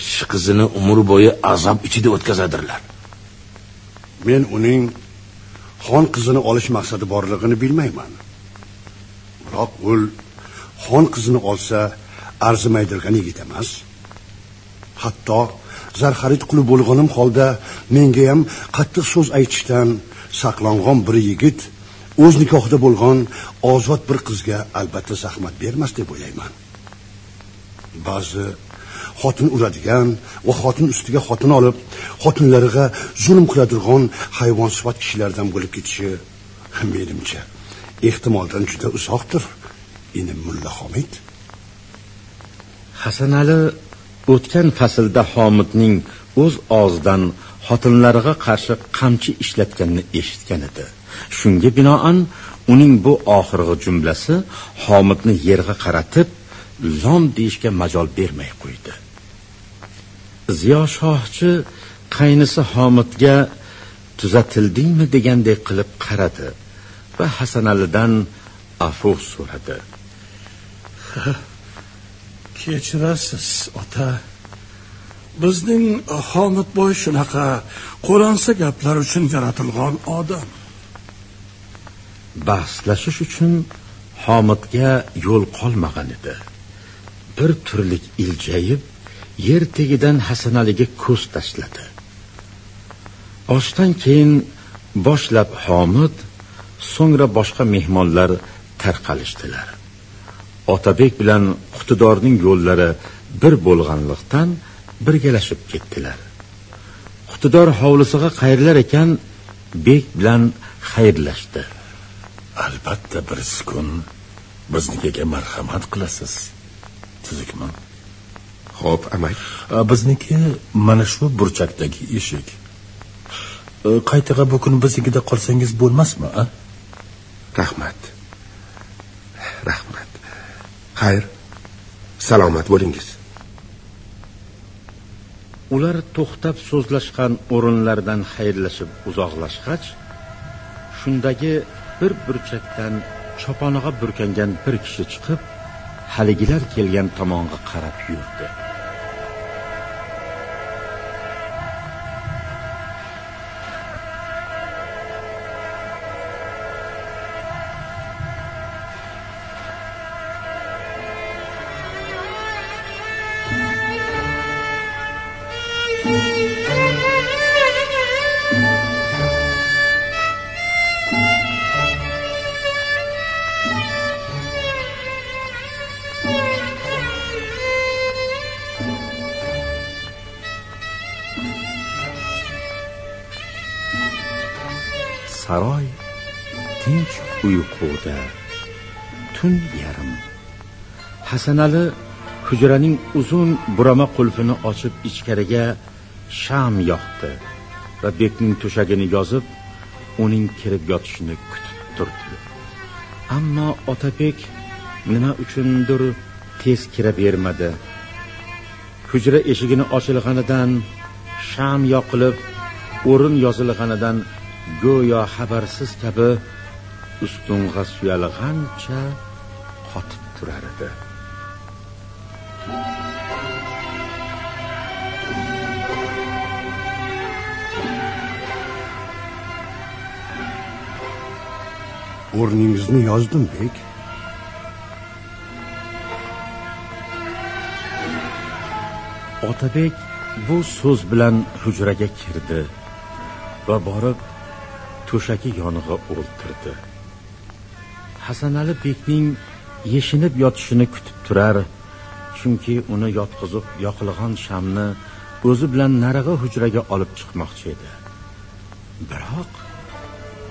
kishi qizini umr bo'yi azob ichida o'tkazadirlar. Men uning xon qizini olish maqsadi borligini bilmayman. Biroq u xon qizini olsa arzimaydirgan yigit emas. Hatto zar xarid qilib bo'lganim holda menga ham qattiq so'z aytishdan saqlangan bir yigit o'z nikohida bo'lgan ozod bir qizga albatta zahmat bermas deb o'ylayman. Ba'zi xotin uradigan va xotin ustiga xotin olib xotinlariga zulm qiladigan hayvon sifat kishilardan bo'lib ketishi menimcha ehtimoldan juda uzoqdir inim mulla homid. Hasanali o'tgan faslda homidning o'z og'zidan xotinlariga qarshi qamchi ishlatganini eshitgan edi. Shunga binoan uning bu oxirgi jumlasi homidni yerga qaratib lom deyishga majol bermay qo'ydi. Ziyo shohchi qaynisi homidga tuzatildingmi? degandek qilib qaradi va hasanalidan afu so'radi. Kechirasiz ota. Bizning homidboy shunaqa qo'lansa gaplar uchun yaratilgan odam. Bahslashish uchun homidga yo'l qolmagan edi. Bir turlik iljayib yer tagidan hasanaliga ko'z tashladi. Oshdan keyin boshlab homid so'ngra boshqa mehmonlar tarqalishdilar. Otabek bilan qutidorning yo'llari bir bo'lganlikdan birgalashib ketdilar. Qutidor hovlisiga qayrilar ekan bek bilan xayrlashdi. Albatta bir kun biznikiga marhamat qilasiz tuzukmi? Ho'p amay. Bizniki mana shu burchakdagi eshik. Qaytig'a bu kun biznikida qolsangiz bo'lmasmi rahmat xayr salomat bo'lingiz. Ular to'xtab so'zlashgan o'rinlardan xayrlashib uzoqlashgach shundagi bir burchakdan choponiga burkangan bir kishi chiqib haligilar kelgan tomonga qarab yurdi. Hasanali hujraning uzun burama qulfini ochib ichkariga sham yoqdi va bekning to'shagini yozib uning kirib yotishini kutib turdi. Ammo otabek nima uchundir tez kira bermadi. Hujra eshigini ochilganidan sham yoqilib o'rin yozilganidan go'yo xabarsiz kabi ustunga suyalg'ancha qotib turar edi. O'rningizni yozdim bek. Otabek bu so'z bilan hujraga kirdi va borib to'shagi yonig'a o'ltirdi. Hasanali bekning yeshinib yotishini kutib turar chunki uni yotqizib yoqilg'on shamni o'zi bilan narig'i hujraga olib chiqmoqchi edi. Biroq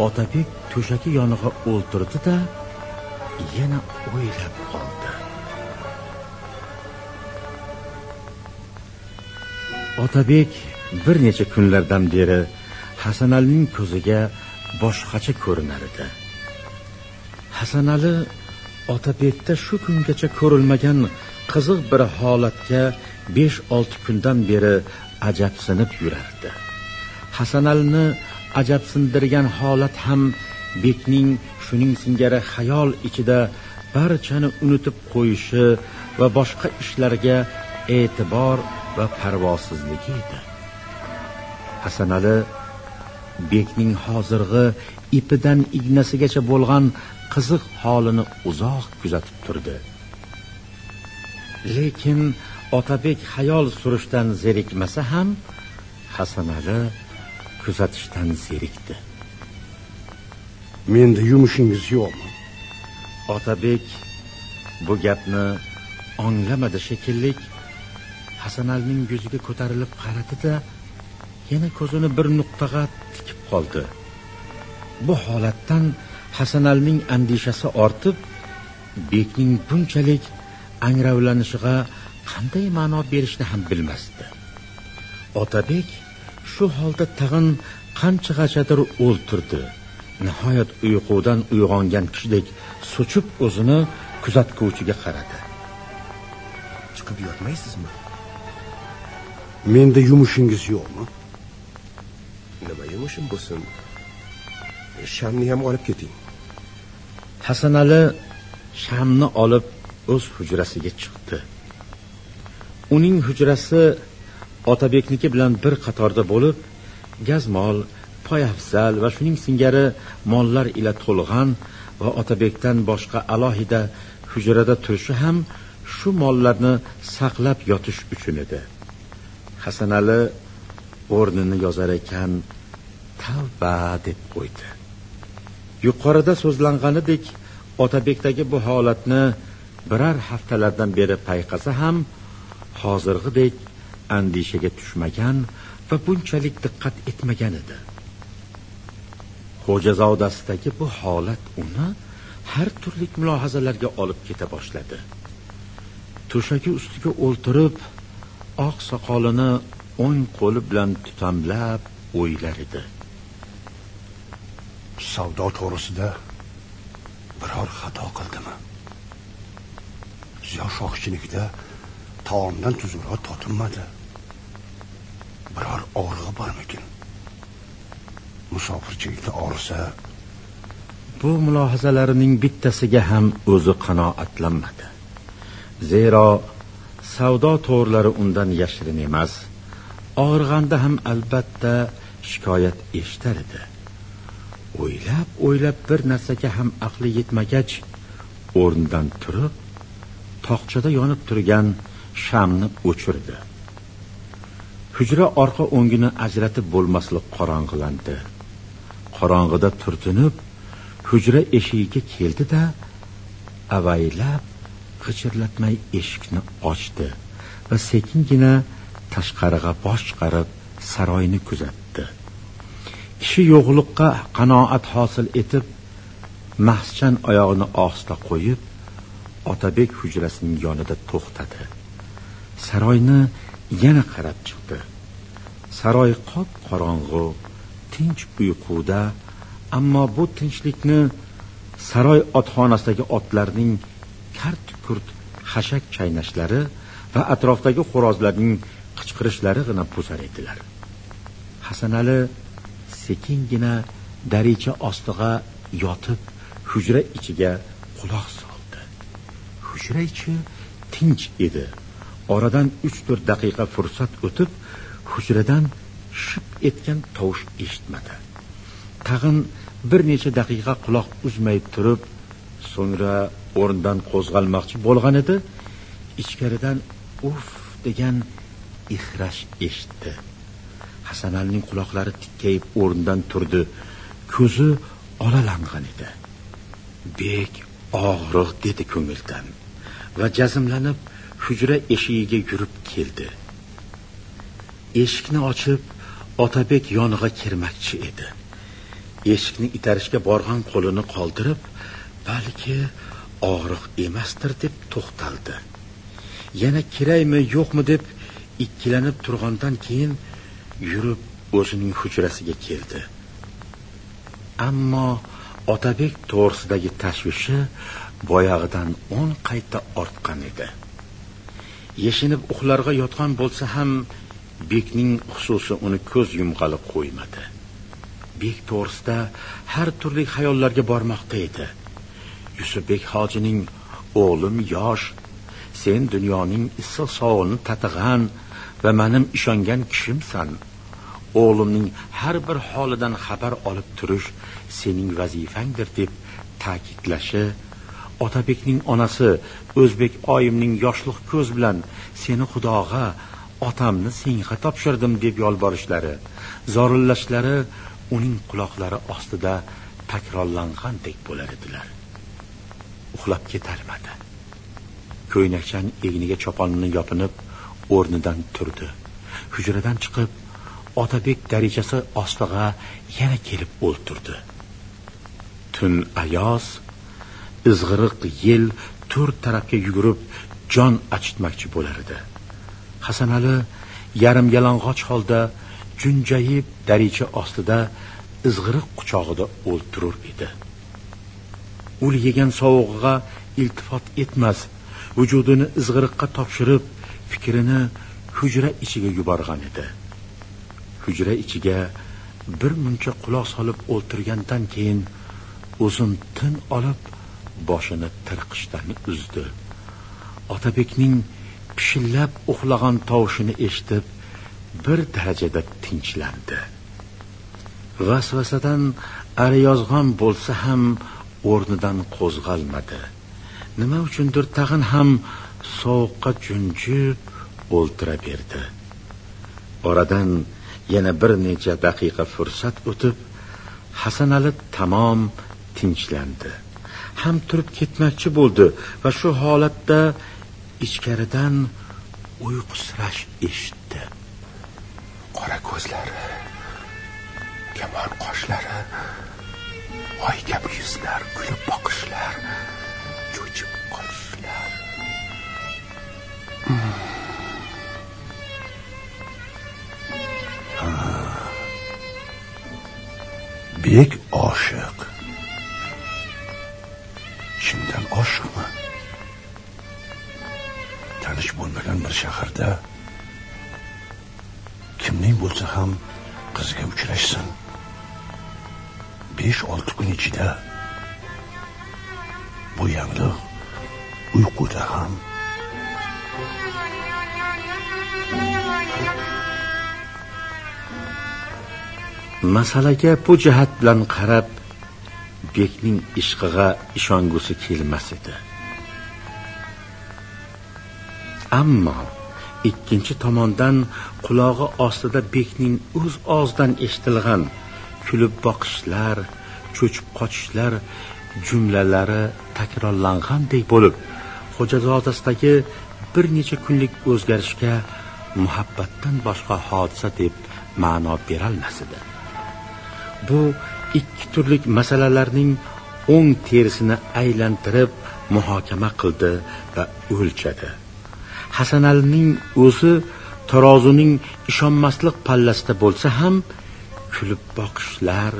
otabek to'shagi yonig'a o'ltirdi da yana o'ylab qoldi otabek bir necha kunlardan beri hasanalining ko'ziga boshqacha ko'rinar edi. Hasanali otabekda shu kungacha ko'rilmagan qiziq bir holatga besh olti kundan beri ajabsinib yurardi. Hasanalini ajabsindirgan holat ham bekning shuning singari xayol ichida barchani unutib qo'yishi va boshqa ishlarga e'tibor va parvosizligi edi. Hasanali bekning hozirgi ipidan ignasigacha bo'lgan qiziq holini uzoq kuzatib turdi. Lekin otabek xayol surishdan zerikmasa ham hasanali kuzatishdan zerikdi. Menda yumushingiz yo'qmi? Otabek bu gapni anglamadi shekilli hasanalining yuziga ko'tarilib qaradi da yana ko'zini bir nuqtaga tikib qoldi. Bu holatdan hasanalning andishasi ortib bekning bunchalik angravlanishiga qanday ma'no berishni ham bilmasdi. Otabek shu holda tag'in qanchagachadir o'ltirdi. Nihoyat uyqudan uyg'ongan kishidek so'chib o'zini kuzatguvchiga qaradi. Chiqib yotmaysizmi? Menda yumushingiz yo'qmi? Nima yumushim bo'lsin? Shamni ham olib keting. Hasanali shamni olib o'z hujrasiga chiqdi. Uning hujrasi otabekniki bilan bir qatorda bo'lib gazmol poyafzal va shuning singari mollar ila to'lg'an va otabekdan boshqa alohida hujrada turishi ham shu mollarni saqlab yotish uchun edi. Hasanali o'rnini yozar ekan tavba deb qo'ydi. Yuqorida so'zlanganidek otabekdagi bu holatni biror haftalardan beri payqasa ham hozirgidek andishaga tushmagan va bunchalik diqqat etmagan edi. Xo'jazodasidagi bu holat uni har turli mulohazalarga olib keta boshladi. To'shagi ustiga o'ltirib oq soqolini o'ng qo'li bilan tutamlab o'ylar edi. Savdo to'g'risida biror xato qildimi? Ziyo taomdan tuzukroq totinmadi biror og'rig'i bormikin? Musofirchilikda og'risa bu mulohazalarining bittasiga ham o'zi qanoatlanmadi. Zero savdo to'rlari undan yashirin emas og'rig'anda ham albatta shikoyat eshitar edi. O'ylab o'ylab bir narsaga ham aqli yetmagach o'rnidan turib tokchada yonib turgan shamni o'chirdi. Hujra orqa o'ngini ajratib bo'lmaslik qorong'ilandi. Qorong'ida turtinib hujra eshigiga keldi da avaylab g'ichirlatmay eshikni ochdi va sekingina tashqariga bosh chiqarib saroyni kuzatdi. Kishi yo'qliqqa qanoat hosil etib mahschan oyog'ini ohista qo'yib otabek hujrasining yonida to'xtadi. Saroyni yana qarab chiqdi. Saroy qop qorong'u tinch uyquda ammo bu tinchlikni saroy otxonasidagi otlarning kart kurt xashak chaynashlari va atrofdagi xo'rozlarning qichqirishlarigina buzar edilar. Hasanali sekingina daricha ostiga yotib hujra ichiga quloq soldi. Hujra ichi tinch edi. Oradan uch to'rt daqiqa fursat o'tib hujradan ship etgan tovush eshitmadi. Tag'in bir necha daqiqa quloq uzmay turib so'ngra o'rnidan qo'zg'almoqchi bo'lgan edi. Ichkaridan uf degan ixrash eshitdi. Hasanalning quloqlari tikkayib o'rnidan turdi. Ko'zi olalangan edi. Bek og'riq dedi ko'ngildan. Va jazmlanib hujra eshigiga yurib keldi. Eshikni ochib otabek yonig'a kirmoqchi edi. Eshikni itarishga borgan qo'lini qoldirib balki og'riq emasdir deb to'xtaldi. Yana kiraymi yo'qmi deb ikkilanib turgandan keyin yurib o'zining hujrasiga keldi. Ammo otabek to'g'risidagi tashvishi boyag'idan o'n qayta ortgan edi. Yeshinib uxlarga yotgan bo'lsa ham bekning xususi uni ko'z yumg'ali qo'ymadi. Bek to'g'risida har turli xayollarga bormoqda edi. Yusufbek hojining o'g'lim yosh sen dunyoning issiq sovuni tatig'an va manim ishongan kishimsan. O'g'limning har bir holidan xabar olib turish sening vazifangdir deb ta'kidlashi otabekning onasi o'zbek oyimning yoshliq ko'z bilan seni xudoga otamni senga topshirdim deb yolborishlari zorillashlari uning quloqlari ostida takrorlangandek bo'lar edilar. Uxlab ketarmadi. Ko'ynakchan egniga choponini yopinib o'rnidan turdi. Hujradan chiqib otabek darichasi ostiga yana kelib o'ltirdi. Tun ayoz izg'iriq yel to'rt tarafga yugurib jon achitmoqchi bo'lar edi. Hasanali yarim yalang'och holda junjayib daricha ostida izg'iriq quchog'ida o'ltirur edi. Ul yegan sovug'iga iltifot etmas vujudini izg'iriqqa topshirib fikrini hujra ichiga yuborgan edi. Hujra ichiga bir muncha quloq solib o'ltirgandan keyin uzun tin olib boshini tirqishdan uzdi. Otabekning pishillab uxlagan tovushini eshitib bir darajada tinchlandi. Vasvasadan ariyozg'on bo'lsa ham o'rnidan qo'zg'almadi. Nima uchundir tag'in ham sovuqqa junjib o'ltiraverdi oradan yana bir necha daqiqa fursat o'tib hasanali tamom tinchlandi. Ham turib ketmoqchi bo'ldi va shu holatda ichkaridan uyqusirash eshitdi. Qora ko'zlari kamon qoshlari oy kabi yuzlar kulib boqishlar cho'chib qolishlar. Bek oshiq chindan oshiqmi? Tanish bo'lmagan bir shaharda kimning bo'lsa ham qiziga uchrashsin. Besh olti kun ichida bu yangliq uyquda ham masalaga bu jihat bilan qarab bekning ishqiga ishongusi kelmas edi. Ammo ikkinchi tomondan qulog'i ostida bekning o'z og'zidan eshitilgan kulib boqishlar cho'chib qochishlar jumlalari takrorlangandek bo'lib xo'jazodasidagi bir necha kunlik o'zgarishga muhabbatdan boshqa hodisa deb ma'no berolmas edi. Bu ikki turlik masalalarning o'ng terisini aylantirib muhokama qildi va o'lchadi. Hasanalining o'zi tarozuning ishonmaslik pallasida bo'lsa ham kulib boqishlar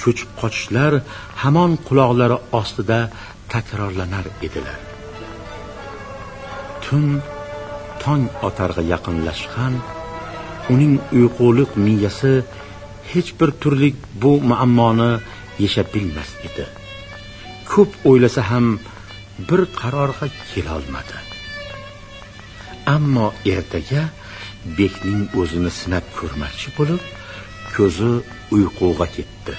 cho'chib qochishlar hamon quloqlari ostida takrorlanar edilar. Tun tong otarga yaqinlashgan uning uyquliq miyasi hech bir turlik bu muammoni yechab bilmas edi. Ko'p o'ylasa ham bir qarorga kelolmadi ammo ertaga bekning o'zini sinab ko'rmoqchi bo'lib ko'zi uyquga ketdi.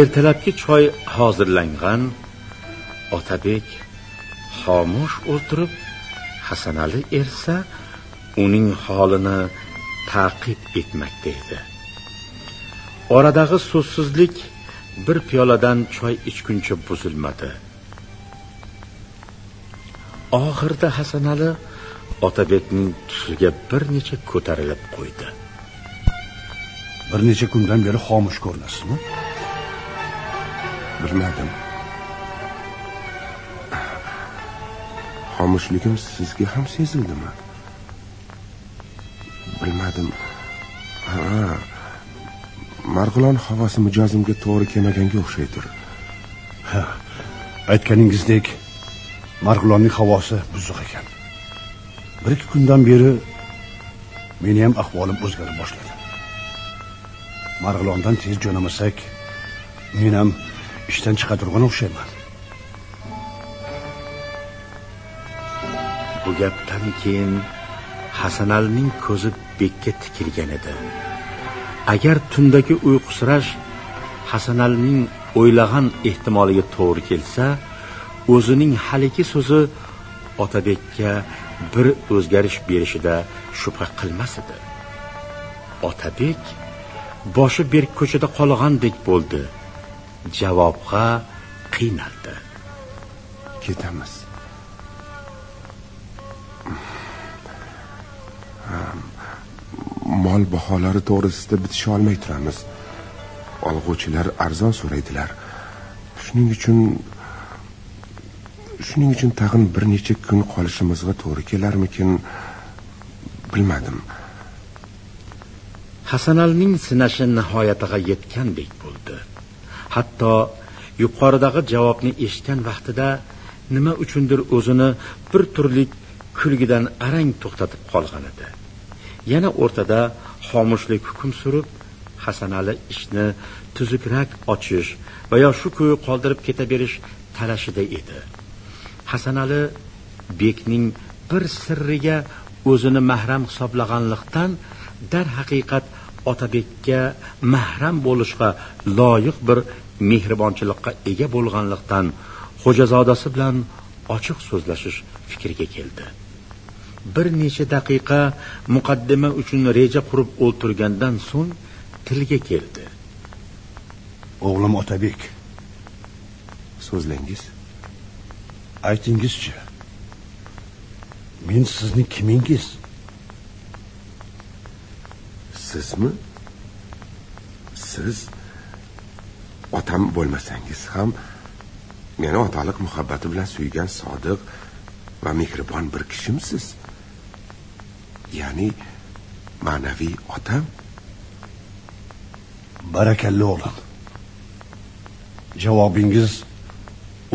Ertalabki choy hozirlangan. Otabek xomush o'tirib hasanali ersa uning holini taqib etmakda edi. Oradagi so'zsizlik bir piyoladan choy ichguncha buzilmadi. Oxirida hasanali otabekning tushiga bir necha ko'tarilib qo'ydi. Bir necha kundan beri xomush ko'rinasizmi bilmadim. Xomushligim sizga ham sezildimi? Bilmadim. Ha marg'ilon havosi mijozimga to'g'ri kelmaganga o'xshaydir. Ha aytganingizdek marg'ilonning havosi buzuq ekan. Bir ikki kundan beri meni ham ahvolim o'zgara boshladi. Marg'ilondan tez jo'namasak men ham ishdan chiqadirgan o'xshayman. Bu gapdan keyin hasanalning ko'zi bekka tikilgan edi. Agar tundagi uyqusirash hasanalning o'ylagan ehtimoliga to'g'ri kelsa o'zining haligi so'zi otabekka bir o'zgarish berishida shubha qilmas edi. Otabek boshi berk ko'chada qolgandek bo'ldi. Javobga qiynaldi. Ketamiz. Mol baholari to'g'risida bitisha olmay turamiz. Olg'uvchilar arzon so'raydilar. Shuning uchun shuning uchun tag'in bir necha kun qolishimizga to'g'ri kelarmikin bilmadim. Hasanalning sinashi nihoyatiga yetgandek bo'ldi hatto yuqoridagi javobni eshitgan vaqtida nima uchundir o'zini bir turlik kulgidan arang to'xtatib qolgan edi. Yana o'rtada xomushlik hukm surib hasanali ishni tuzukrak ochish va yo shu kuyi qoldirib ketaverish talashida edi. Hasanali bekning bir sirriga o'zini mahram hisoblaganlikdan darhaqiqat otabekka mahram bo'lishga loyiq bir mehribonchilikqa ega bo'lganlikdan xo'jazodasi bilan ochiq so'zlashish fikriga keldi. Bir necha daqiqa muqaddima uchun reja qurib o'ltirgandan so'ng tilga keldi. O'g'lim otabek so'zlangiz. Aytingizchi men sizni kimingiz? Sizmi? Siz otam bo'lmasangiz ham meni otalik muhabbati bilan suygan sodiq va mehribon bir kishimsiz. Ya'ni ma'naviy otam. Barakalla o'g'lim. Javobingiz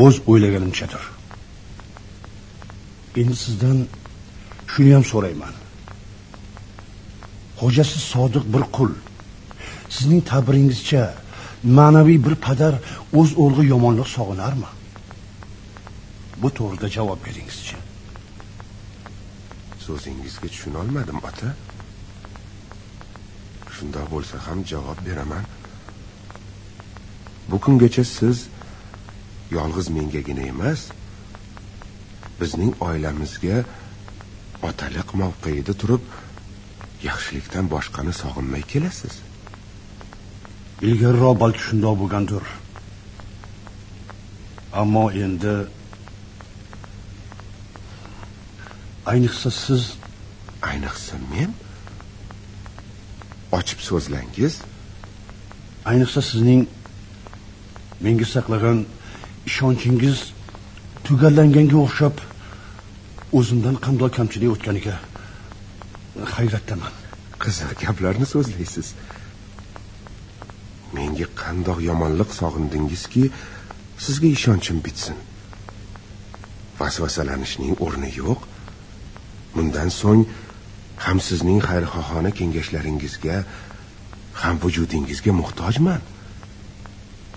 o'z o'ylaganimchadir. Endi sizdan shuni ham so'rayman. Xo'jasi sodiq bir qul. Sizning ta'biringizcha ma'naviy bir padar o'z o'g'li yomonlik sog'inarmi? Bu to'g'rida javob beringizchi so'zingizga tushunolmadim ota. Shundoq bo'lsa ham javob beraman. Bu kungacha siz yolg'iz mengagina emas bizning oilamizga otaliq mavqeida turib yaxshilikdan boshqani sog'inmay kelasiz. Ilgariroq balki shundoq bo'lgandir ammo endi ayniqsa siz ayniqsa men? Ochib so'zlangiz. Ayniqsa sizning menga saqlagan ishonchingiz tugallanganga o'xshab o'zimdan qandoq kamchilik o'tganiga hayratdaman. Qiziq gaplarni so'zlaysiz menga qandoq yomonlik sog'indingizki sizga ishonchim bitsin. Vasvasalanishning o'rni yo'q. Bundan so'ng ham sizning xayrixohona kengashlaringizga ham vujudingizga muhtojman.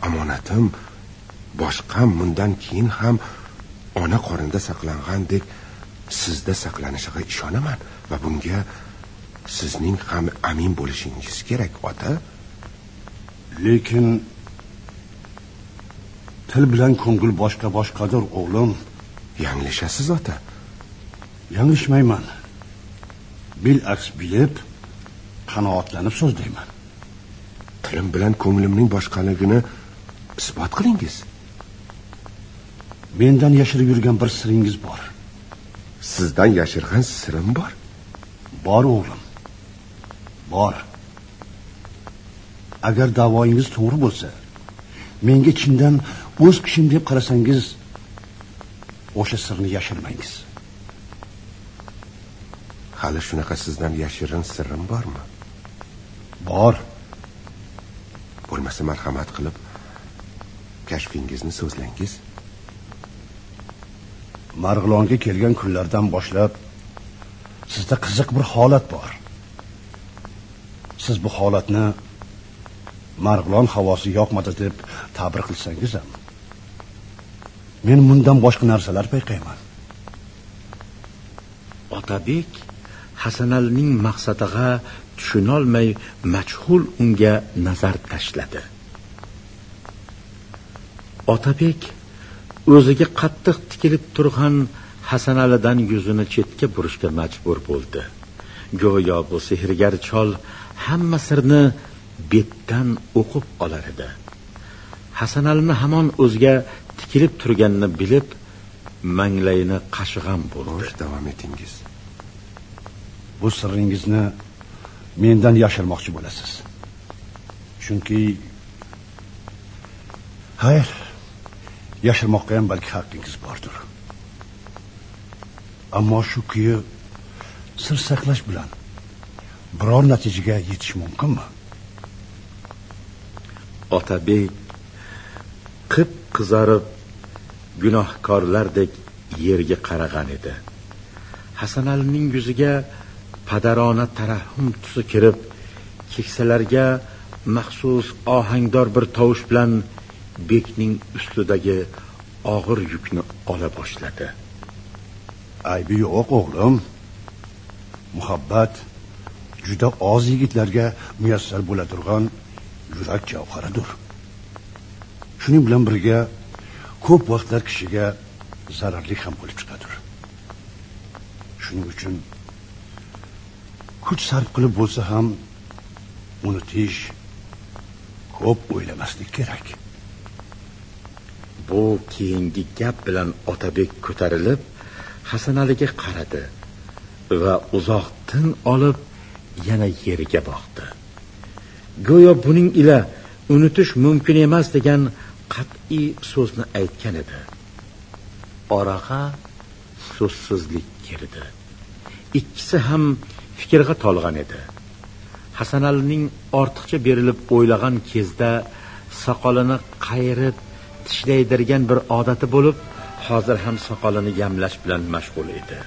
Omonatim boshqam bundan keyin ham ona qorinda saqlangandek sizda saqlanishiga ishonaman va bunga sizning ham amin bo'lishingiz kerak ota. Lekin til bilan ko'ngil boshqa boshqadir o'g'lim. Yanglishasiz ota. Yanglishmayman. Bilaks bilib qanoatlanib so'zlayman. Tilim bilan ko'nglimning boshqaligini isbot qilingiz. Mendan yashirib yurgan bir siringiz bor. Sizdan yashirgan sirim bor. Bor o'g'lim. Bor agar da'voyingiz to'g'ri bo'lsa menga chindan o'z kishim deb qarasangiz o'sha sirni yashirmangiz hali shunaqa sizdan yashirin sirrim bormi? Bor. Bo'lmasa marhamat qilib kashfingizni so'zlangiz. Marg'ilonga kelgan kunlardan boshlab sizda qiziq bir holat bor. Siz bu holatni marg'ilon havosi yoqmadi deb ta'bir qilsangiz ham men bundan boshqa narsalar payqayman. Otabek hasanalining maqsadiga tushunolmay majhul unga nazar tashladi. Otabek o'ziga qattiq tikilib turgan hasanalidan yuzini chetga burishga majbur bo'ldi. Go'yo bu sehrgar chol hamma sirni betdan o'qib olar edi. Hasanalini hamon o'ziga tikilib turganini bilib manglayini qashig'am bo'ldi. Xo'sh davom etingiz. Bu sirringizni mendan yashirmoqchi bo'lasiz. Chunki hayr yashirmoqqa ham balki haqqingiz bordir. Ammo shu kuyi sir saqlash bilan biror natijaga yetish mumkinmi otabek qip qizarib gunohkorlardek yerga qaragan edi. Hasanalining yuziga padarona tarahhum tusi kirib keksalarga maxsus ohangdor bir tovush bilan bekning ustidagi og'ir yukni ola boshladi. Aybi yo'q o'g'lim. Muhabbat juda oz yigitlarga muyassar bo'laturgan yurak javharidir shuning bilan birga ko'p vaqtlar kishiga zararli ham bo'lib chiqadir shuning uchun kuch sarf qilib bo'lsa ham unutish ko'p o'ylamaslik kerak. Bu keyingi gap bilan otabek ko'tarilib hasanaliga qaradi va uzoq tin olib yana yeriga boqdi. Go'yo buning ila unutish mumkin emas degan qat'iy so'zni aytgan edi. Oraga so'zsizlik kirdi ikkisi ham fikrga tolgan edi. Hasanalining ortiqcha berilib o'ylagan kezda soqolini qayirib tishlaydirgan bir odati bo'lib hozir ham soqolini yamlash bilan mashg'ul edi.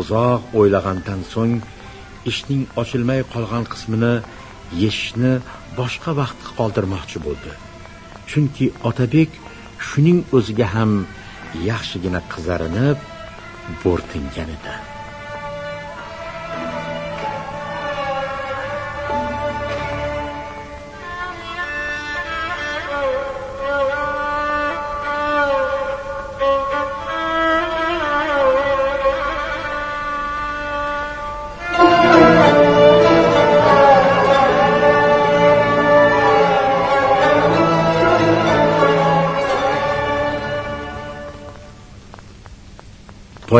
Uzoq o'ylagandan so'ng ishning ochilmay qolgan qismini yeyishni boshqa vaqtga qoldirmoqchi bo'ldi. Chunki otabek shuning o'ziga ham yaxshigina qizarinib bo'rtingan edi.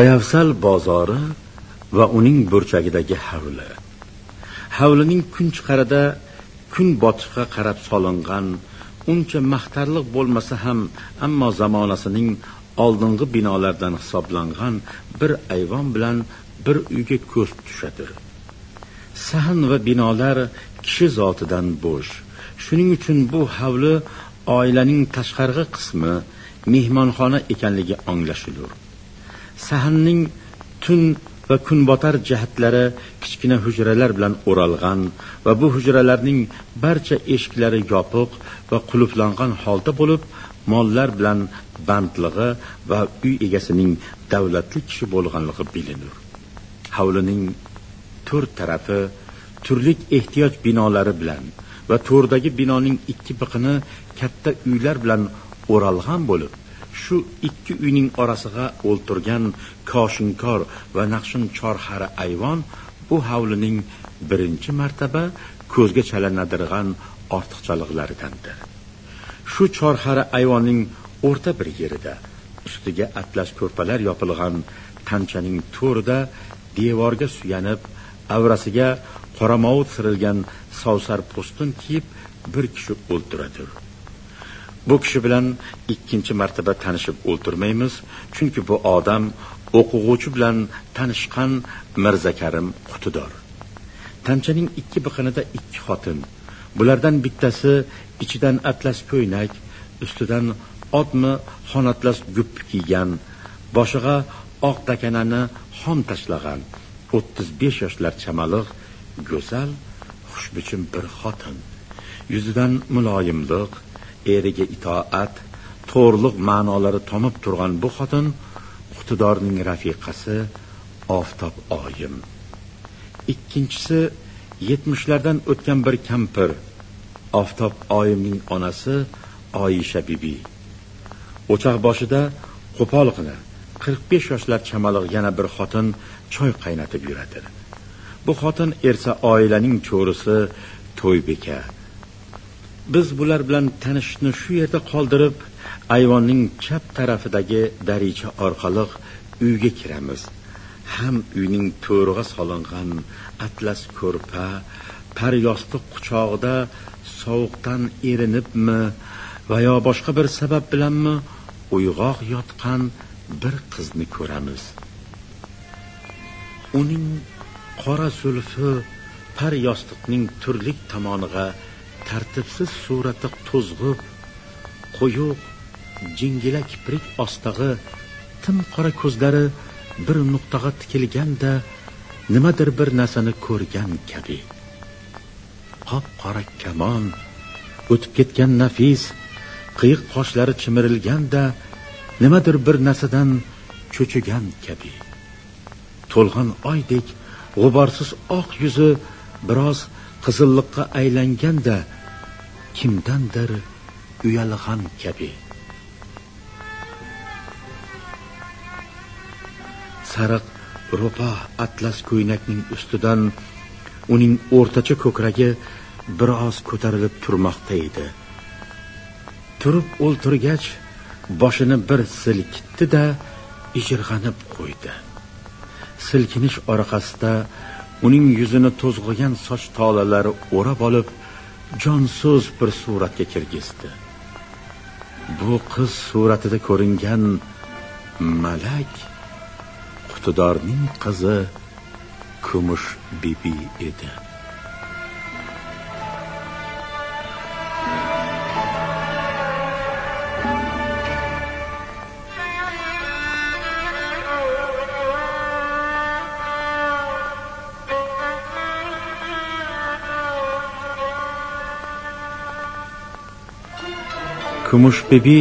Poyafsal bozori va uning burchagidagi hovli hovlining kunchiqarida kun botishga qarab solingan uncha maqtarliq bo'lmasa ham ammo zamonasining oldingi binolardan hisoblangan bir ayvon bilan bir uyga ko'z tushadi. Sahn va binolar kishi zotidan bo'sh. Shuning uchun bu hovli oilaning tashqargi qismi mehmonxona ekanligi anglashilur. Sahnning tun va kunbotar jihatlari kichkina hujralar bilan o'ralgan va bu hujralarning barcha eshiklari yopiq va qulflangan holda bo'lib mollar bilan bandlig'i va uy egasining davlatli kishi bo'lganligi bilinur. Hovlining to'rt tarafi turli ehtiyoj binolari bilan va to'rdagi binoning ikki biqini katta uylar bilan o'ralgan bo'lib shu ikki uyning orasiga o'ltirgan koshinkor va naqshin chorhari ayvon bu hovlining birinchi martaba ko'zga chalanadirg'an ortiqchaliklaridandir shu chorhara ayvonning o'rta bir yerida ustiga atlas ko'rpalar yopilgan tanchaning to'rida devorga suyanib avrasiga qoramovut sirilgan sovsar po'stin kiyib bir kishi o'ltiradir bu kishi bilan ikkinchi martaba tanishib o'ltirmaymiz chunki bu odam o'quvchi bilan tanishgan mirzakarim qutidor. Tanchaning ikki biqinida ikki xotin. Bulardan bittasi ichidan atlas ko'ynak ustidan otmi xonatlas gupp kiygan boshiga oq takanani xom tashlagan o'ttiz besh yoshlar chamaliq go'zal xushbichim bir xotin. Yuzidan muloyimliq eriga itoat to'g'riliq ma'nolari tomib turgan bu xotin iqtidorning rafiqasi oftob oyim. Ikkinchisi yetmishlardan o'tgan bir kampir oftob oyimning onasi oyisha bibi. O'choq boshida qo'polgina qirq besh yoshlar chamaliq yana bir xotin choy qaynatib yuradi. Bu xotin ersa oilaning cho'risi to'ybeka biz bular bilan tanishishni shu yerda qoldirib ayvonning chap tarafidagi daricha orqali uyga kiramiz. Ham uyning to'rig'a solingan atlas ko'rpa par yostiq quchog'ida sovuqdan erinibmi va yo boshqa bir sabab bilanmi uyg'oq yotgan bir qizni ko'ramiz. Uning qora zulfi par yostiqning turlik tomoniga tartibsiz surati to'zg'ib quyuq jingila kiprik ostag'i tim qora ko'zlari bir nuqtaga tikilganda nimadir bir narsani ko'rgan kabi. Qop qora kamon o'tib ketgan nafis qiyiq qoshlari chimirilganda nimadir bir narsadan cho'chigan kabi. To'lg'an oydek g'uborsiz oq yuzi biroz qizilliqqa aylanganda kimdandir uyalg'an kabi. Sariq ro'pa atlas ko'ynakning ustidan uning o'rtacha ko'kragi biroz ko'tarilib turmoqda edi. Turib o'ltirgach boshini bir silkitdi da ijirg'anib qo'ydi. Silkinish orqasida uning yuzini to'zg'igan soch tolalari o'rab olib jonso'z bir suratga kirgizdi. Bu qiz suratida ko'ringan malak qutidorning qizi kumush bibi edi. Kumush bebi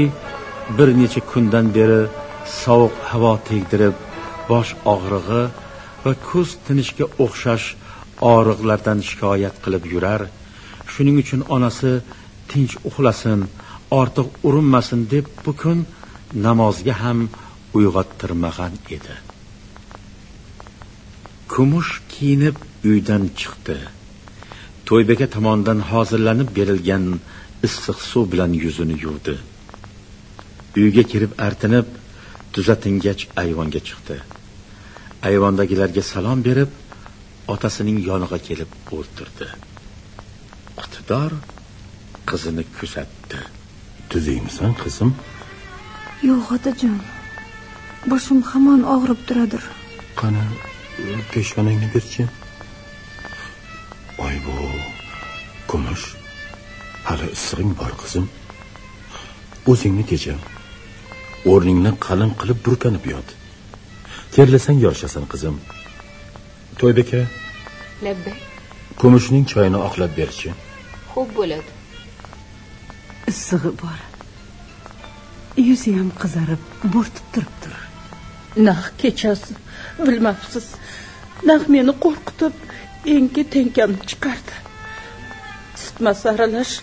bir necha kundan beri sovuq havo tegdirib bosh og'rig'i va ko'z tinishga o'xshash og'riqlardan shikoyat qilib yurar. Shuning uchun onasi tinch uxlasin ortiq urinmasin deb bu kun namozga ham uyg'ottirmagan edi. Kumush kiyinib uydan chiqdi. To'ybeka tomonidan hozirlanib berilgan issiq suv bilan yuzini yuvdi. Uyga kirib artinib tuzatingach ayvonga chiqdi. Ayvondagilarga salom berib otasining yoniga kelib o'ltirdi. Iqtidor qizini kuzatdi. Tuzukmisan qizim? Yo'q otajon. Boshim hamon og'rib turadir. Qani peshonangni berchi. Oy bu kumush hali issig'ing bor qizim. O'zingni tejam o'rningni qalin qilib burkanib yot. Terlasang yorishasan qizim. To'ybeka labbay kumushning choyini oqlab berchi. Xo'p bo'ladi. Issig'i bor. Yuzi ham qizarib bo'rtib turibdir. Naq kechasi. Bilmabsiz. Naq meni qo'rqitib engi tenkamni chiqardi. Sitmas aralash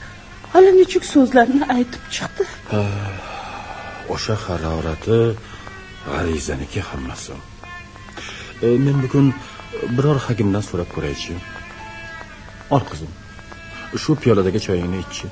allanechuk so'zlarni aytib chiqdi. O'sha harorati g'arizaniki hammasi. E, men bugun biror hakimdan so'rab ko'raychi. Ol qizim. Shu piyoladagi choyingni ichchi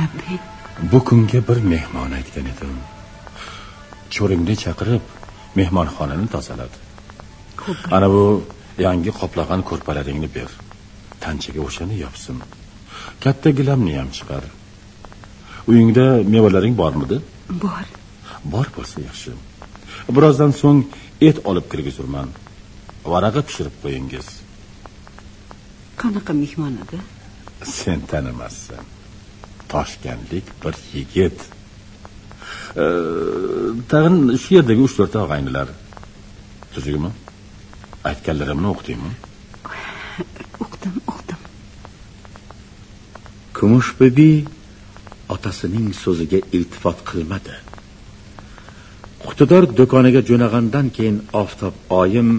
labbay bu kunga bir mehmon aytgan edim. Cho'ringni chaqirib mehmonxonani tozaladi. Ana bu yangi qoplagan ko'rpalaringni ber. Tanchaga o'shani yopsin katta gilamni ham chiqar. Uyingda mevalaring bormidi? Bor. Bor bo'lsa yaxshi. Birozdan so'ng et olib kirgizurman. Varag'i pishirib qo'yingiz. Qanaqa mehmon edi? Sen tanimassan toshkentlik bir yigit. E, tag'in shu yerdagi uch to'rtta og'aynilar. Tuzukmi? Aytganlarimni o'qidingmi o'qdim o'qdim. Kumush bibi otasining so'ziga iltifot qilmadi. Qutidor do'koniga jo'nagandan keyin oftob oyim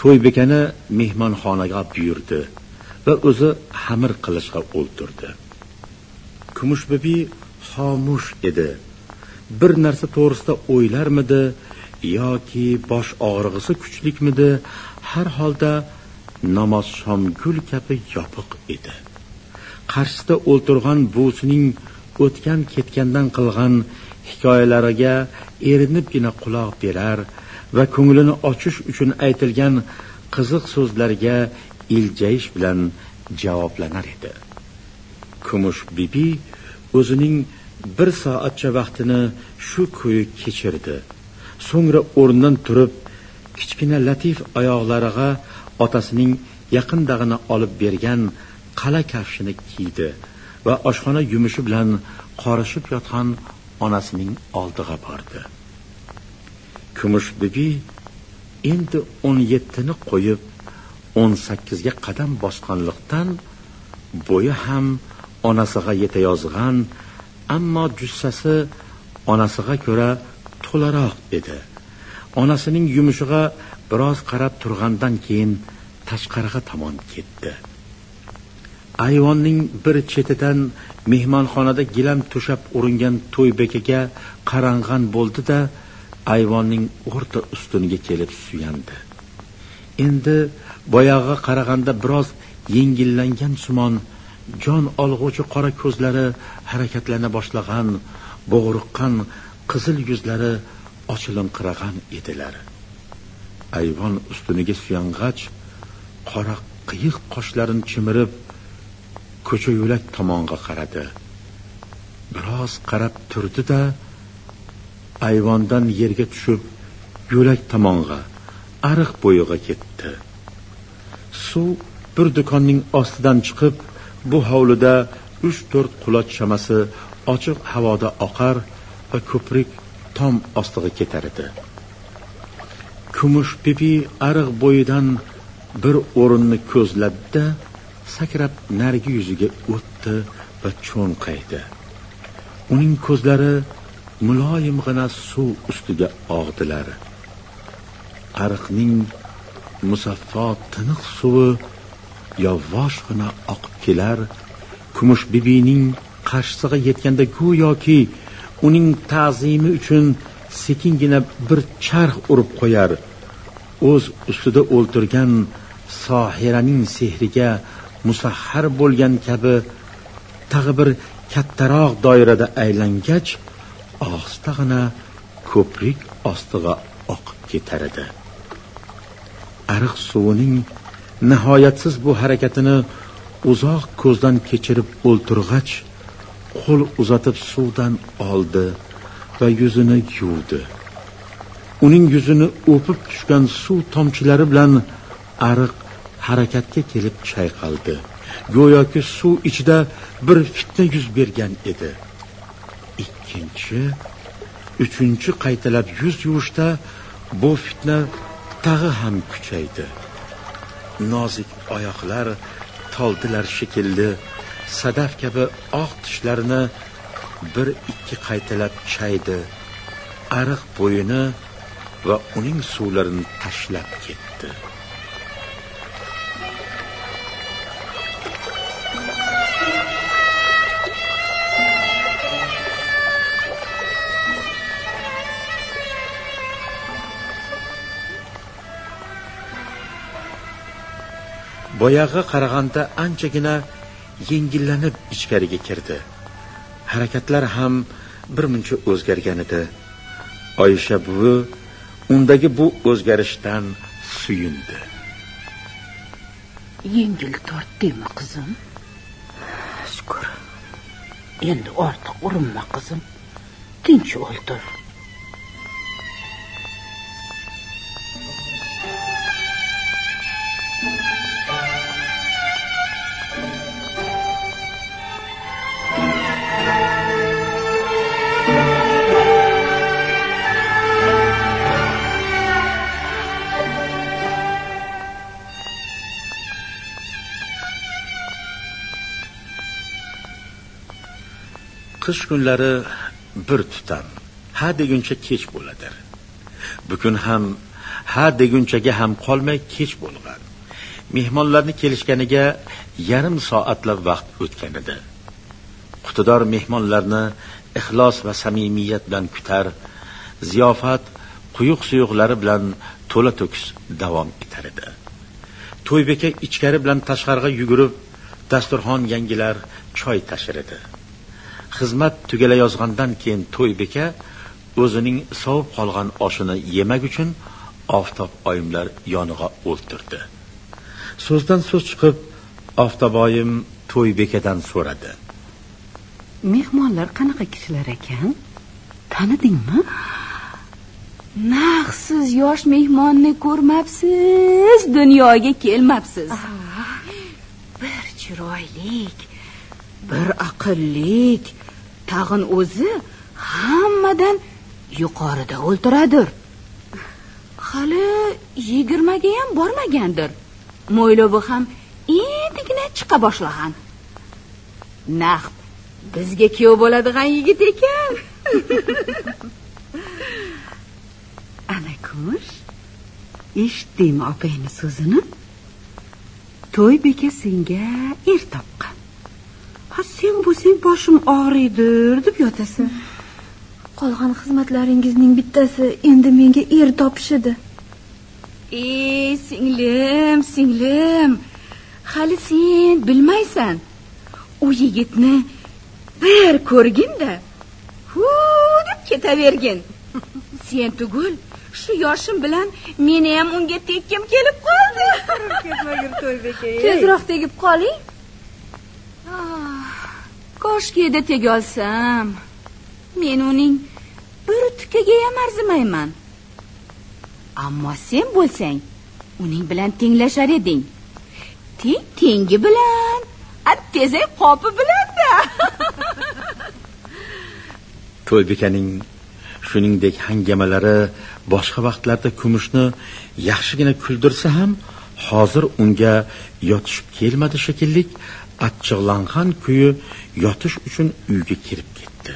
to'ybekani mehmonxonaga buyurdi va o'zi xamir qilishga o'ltirdi kumush bibi xomush edi. Bir narsa to'g'risida o'ylarmidi yoki bosh og'rig'isi kuchlikmidi har holda namoz shomgul kabi yopiq edi. Qarshisida o'ltirgan buvisining o'tgan ketgandan qilgan hikoyalariga erinibgina quloq berar va ko'nglini ochish uchun aytilgan qiziq so'zlarga iljayish bilan javoblanar edi. Kumush bibi o'zining bir soatcha vaqtini shu kuyi kechirdi. So'ngra o'rnidan turib kichkina latif oyoqlariga otasining yaqindag'ini olib bergan qala kafshini kiydi va oshxona yumushi bilan qorishib yotgan onasining oldiga bordi. Kumush bibi endi o'n yettini qo'yib o'n sakkizga qadam bosganlikdan bo'yi ham onasiga yetayozgan ammo jussasi onasiga ko'ra to'laroq edi. Onasining yumushiga biroz qarab turgandan keyin tashqariga tomon ketdi. Ayvonning bir chetidan mehmonxonada gilam to'shab uringan to'ybekaga qarang'an bo'ldi da ayvonning o'rta ustuniga kelib suyandi. Endi boyag'iga qaraganda biroz yengillangan sumon jon olg'uvchi qora ko'zlari harakatlana boshlagan bo'g'riqqan qizil yuzlari ochilinqiragan edilar. Ayvon ustuniga suyang'ach qora qiyiq qoshlarini chimirib ko'cha yo'lak tomonga qaradi. Biroz qarab turdi da ayvondan yerga tushib yo'lak tomonga ariq bo'yiga ketdi. Suv bir do'konning ostidan chiqib bu hovlida uch to'rt quloch chamasi ochiq havoda oqar va ko'prik tom ostiga ketar edi. Kumush pipi ariq bo'yidan bir o'rinni ko'zladida sakrab narigi yuziga o'tdi va cho'nqaydi uning ko'zlari muloyimgina suv ustiga og'dilar. Ariqning musaffo tiniq suvi yovvoshgina oqib kelar kumush bibining qarshisiga yetganda go'yoki uning ta'zimi uchun sekingina bir charx urib qo'yar. O'z ustida o'ltirgan sohiraning sehriga musahhar bo'lgan kabi tag'i bir kattaroq doirada aylangach ohistagina ko'prik ostiga oqib ketar edi. Ariq suvining nihoyatsiz bu harakatini uzoq ko'zdan kechirib o'ltirg'ach qo'l uzatib suvdan oldi va yuzini yuvdi. Uning yuzini o'pib tushgan suv tomchilari bilan ariq harakatga kelib chayqaldi. Go'yoki suv ichida bir fitna yuz bergan edi. Ikkinchi uchinchi qaytalab yuz yuvishda bu fitna tag'i ham kuchaydi. Nozik oyoqlar toldilar shekilli sadaf kabi oq tishlarini bir ikki qaytalab chaydi ariq bo'yini va uning suvlarini tashlab ketdi. Boyag'i qaraganda anchagina yengillanib ichkariga kirdi. Harakatlar ham bir muncha o'zgargan edi. Oyisha buvi undagi bu o'zgarishdan suyundi yengil tortdingmi qizim. Shukur endi ortiq urinma qizim. Tinch o'ltir qish kunlari bir tutam. Ha deguncha kech bo'ladi. Bugun ham ha degunchaga ham qolmay kech bo'lgan. Mehmonlarni kelishganiga yarim soatlab vaqt o'tgan edi. Qutidor mehmonlarni ixlos va samimiyat bilan kutar ziyofat quyuq suyuqlari bilan to'la to'kis davom etar edi. To'ybeka ichkari bilan tashqariga yugurib dasturxon yangilar choy tashir edi. Xizmat tugalayozgandan keyin to'ybeka o'zining sovib qolgan oshini yemak uchun oftob oyimlar yonig'a o'ltirdi. So'zdan so'z chiqib oftoboyim to'ybekadan so'radi. Mehmonlar qanaqa kishilar ekan? Tanidingmi? Naq siz yosh mehmonni ko'rmabsiz dunyoga kelmabsiz. Bir chiroylik bir aqllik tag'in o'zi hammadan yuqorida o'ltiradir. Hali yigirmaga ham bormagandir. Mo'ylovi ham endigina chiqa boshlagan. Naq bizga kuyov bo'ladigan yigit ekan. Ana kumush eshitdingmi opangni so'zini? To'y beka senga er topgan. Ha sen bo'lsang boshim og'riydir deb yotasan. Qolgan xizmatlaringizning bittasi endi menga er topishidi ey singlim singlim. Hali sen bilmaysan. U yigitni bir ko'rginda hu deb ketavergin. Sen tugul shu yoshim bilan meni ham unga tekkim kelib qoldi. Tezroq tegib qoling koshki edi tegolsam men uning bir tukaga ham arzimayman. Ammo sen bo'lsang uning bilan tenglashar eding. Teng tengi bilan attezak qopi bilanda to'ybekaning shuningdek hangamalari boshqa vaqtlarda kumushni yaxshigina kuldirsa ham hozir unga yotishib kelmadi shekilli achchiqlangan kuyi yotish uchun uyga kirib ketdi.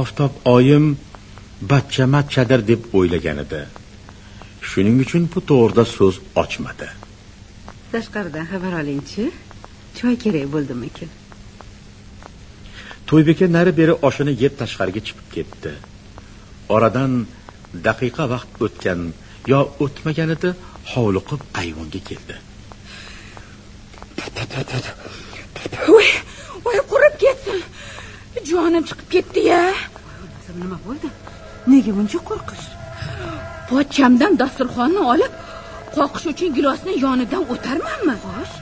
Oftob oyim bachchamatchadir deb o'ylagan edi. Shuning uchun bu to'g'rida so'z ochmadi. Tashqaridan xabar olingchi. Choy kerak bo'ldimikin? To'ybeka nari beri oshini yeb tashqariga chiqib ketdi. Oradan daqiqa vaqt o'tgan yo o'tmaganida hovliqib ayvonga keldi voy voy qurib ketsin jonim chiqib ketdi ya nima bo'ldi nega buncha qo'rqish pochchamdan dasturxonni olib qoqish uchun gilosni yonidan o'tarmanmi xo'sh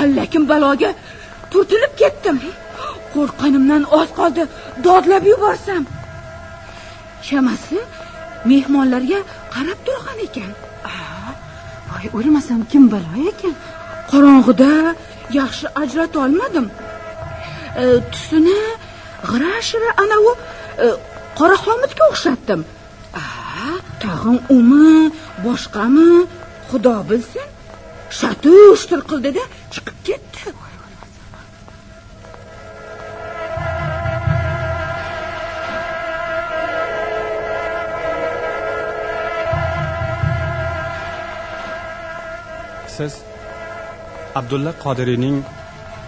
allakim baloga turtilib ketdim qo'rqqanimdan oz qoldi dodlab yuborsam chamasi mehmonlarga qarab turgan ekan voy o'lmasam kim balo ekan qorong'ida yaxshi ajrata olmadim. E, tusini g'ira shira anavi e, qora xomutga o'xshatdim tag'in umi boshqami? Xudo bilsin. Shatu shtir qildida chiqib ketdi. Siz abdulla qodiriyning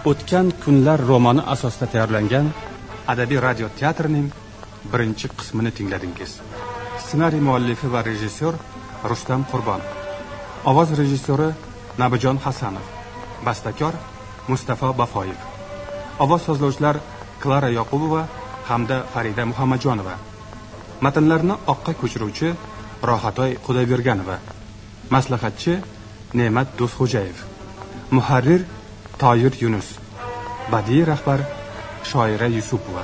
o'tgan kunlar romani asosida tayyorlangan adabiy radio teatrining birinchi qismini tingladingiz. Ssenariy muallifi va rejissyor rustam qurbon. Ovoz rejissyori nabijon hasanov. Bastakor mustafo bafoyev. Ovoz sozlovchilar klara yoqubova hamda farida muhammadjonova. Matnlarni oqqa ko'chiruvchi rohatoy xudoyberganova maslahatchi ne'mat do'stxo'jayev. Muharrir toyir yunus. Badiiy rahbar shoira yusupova.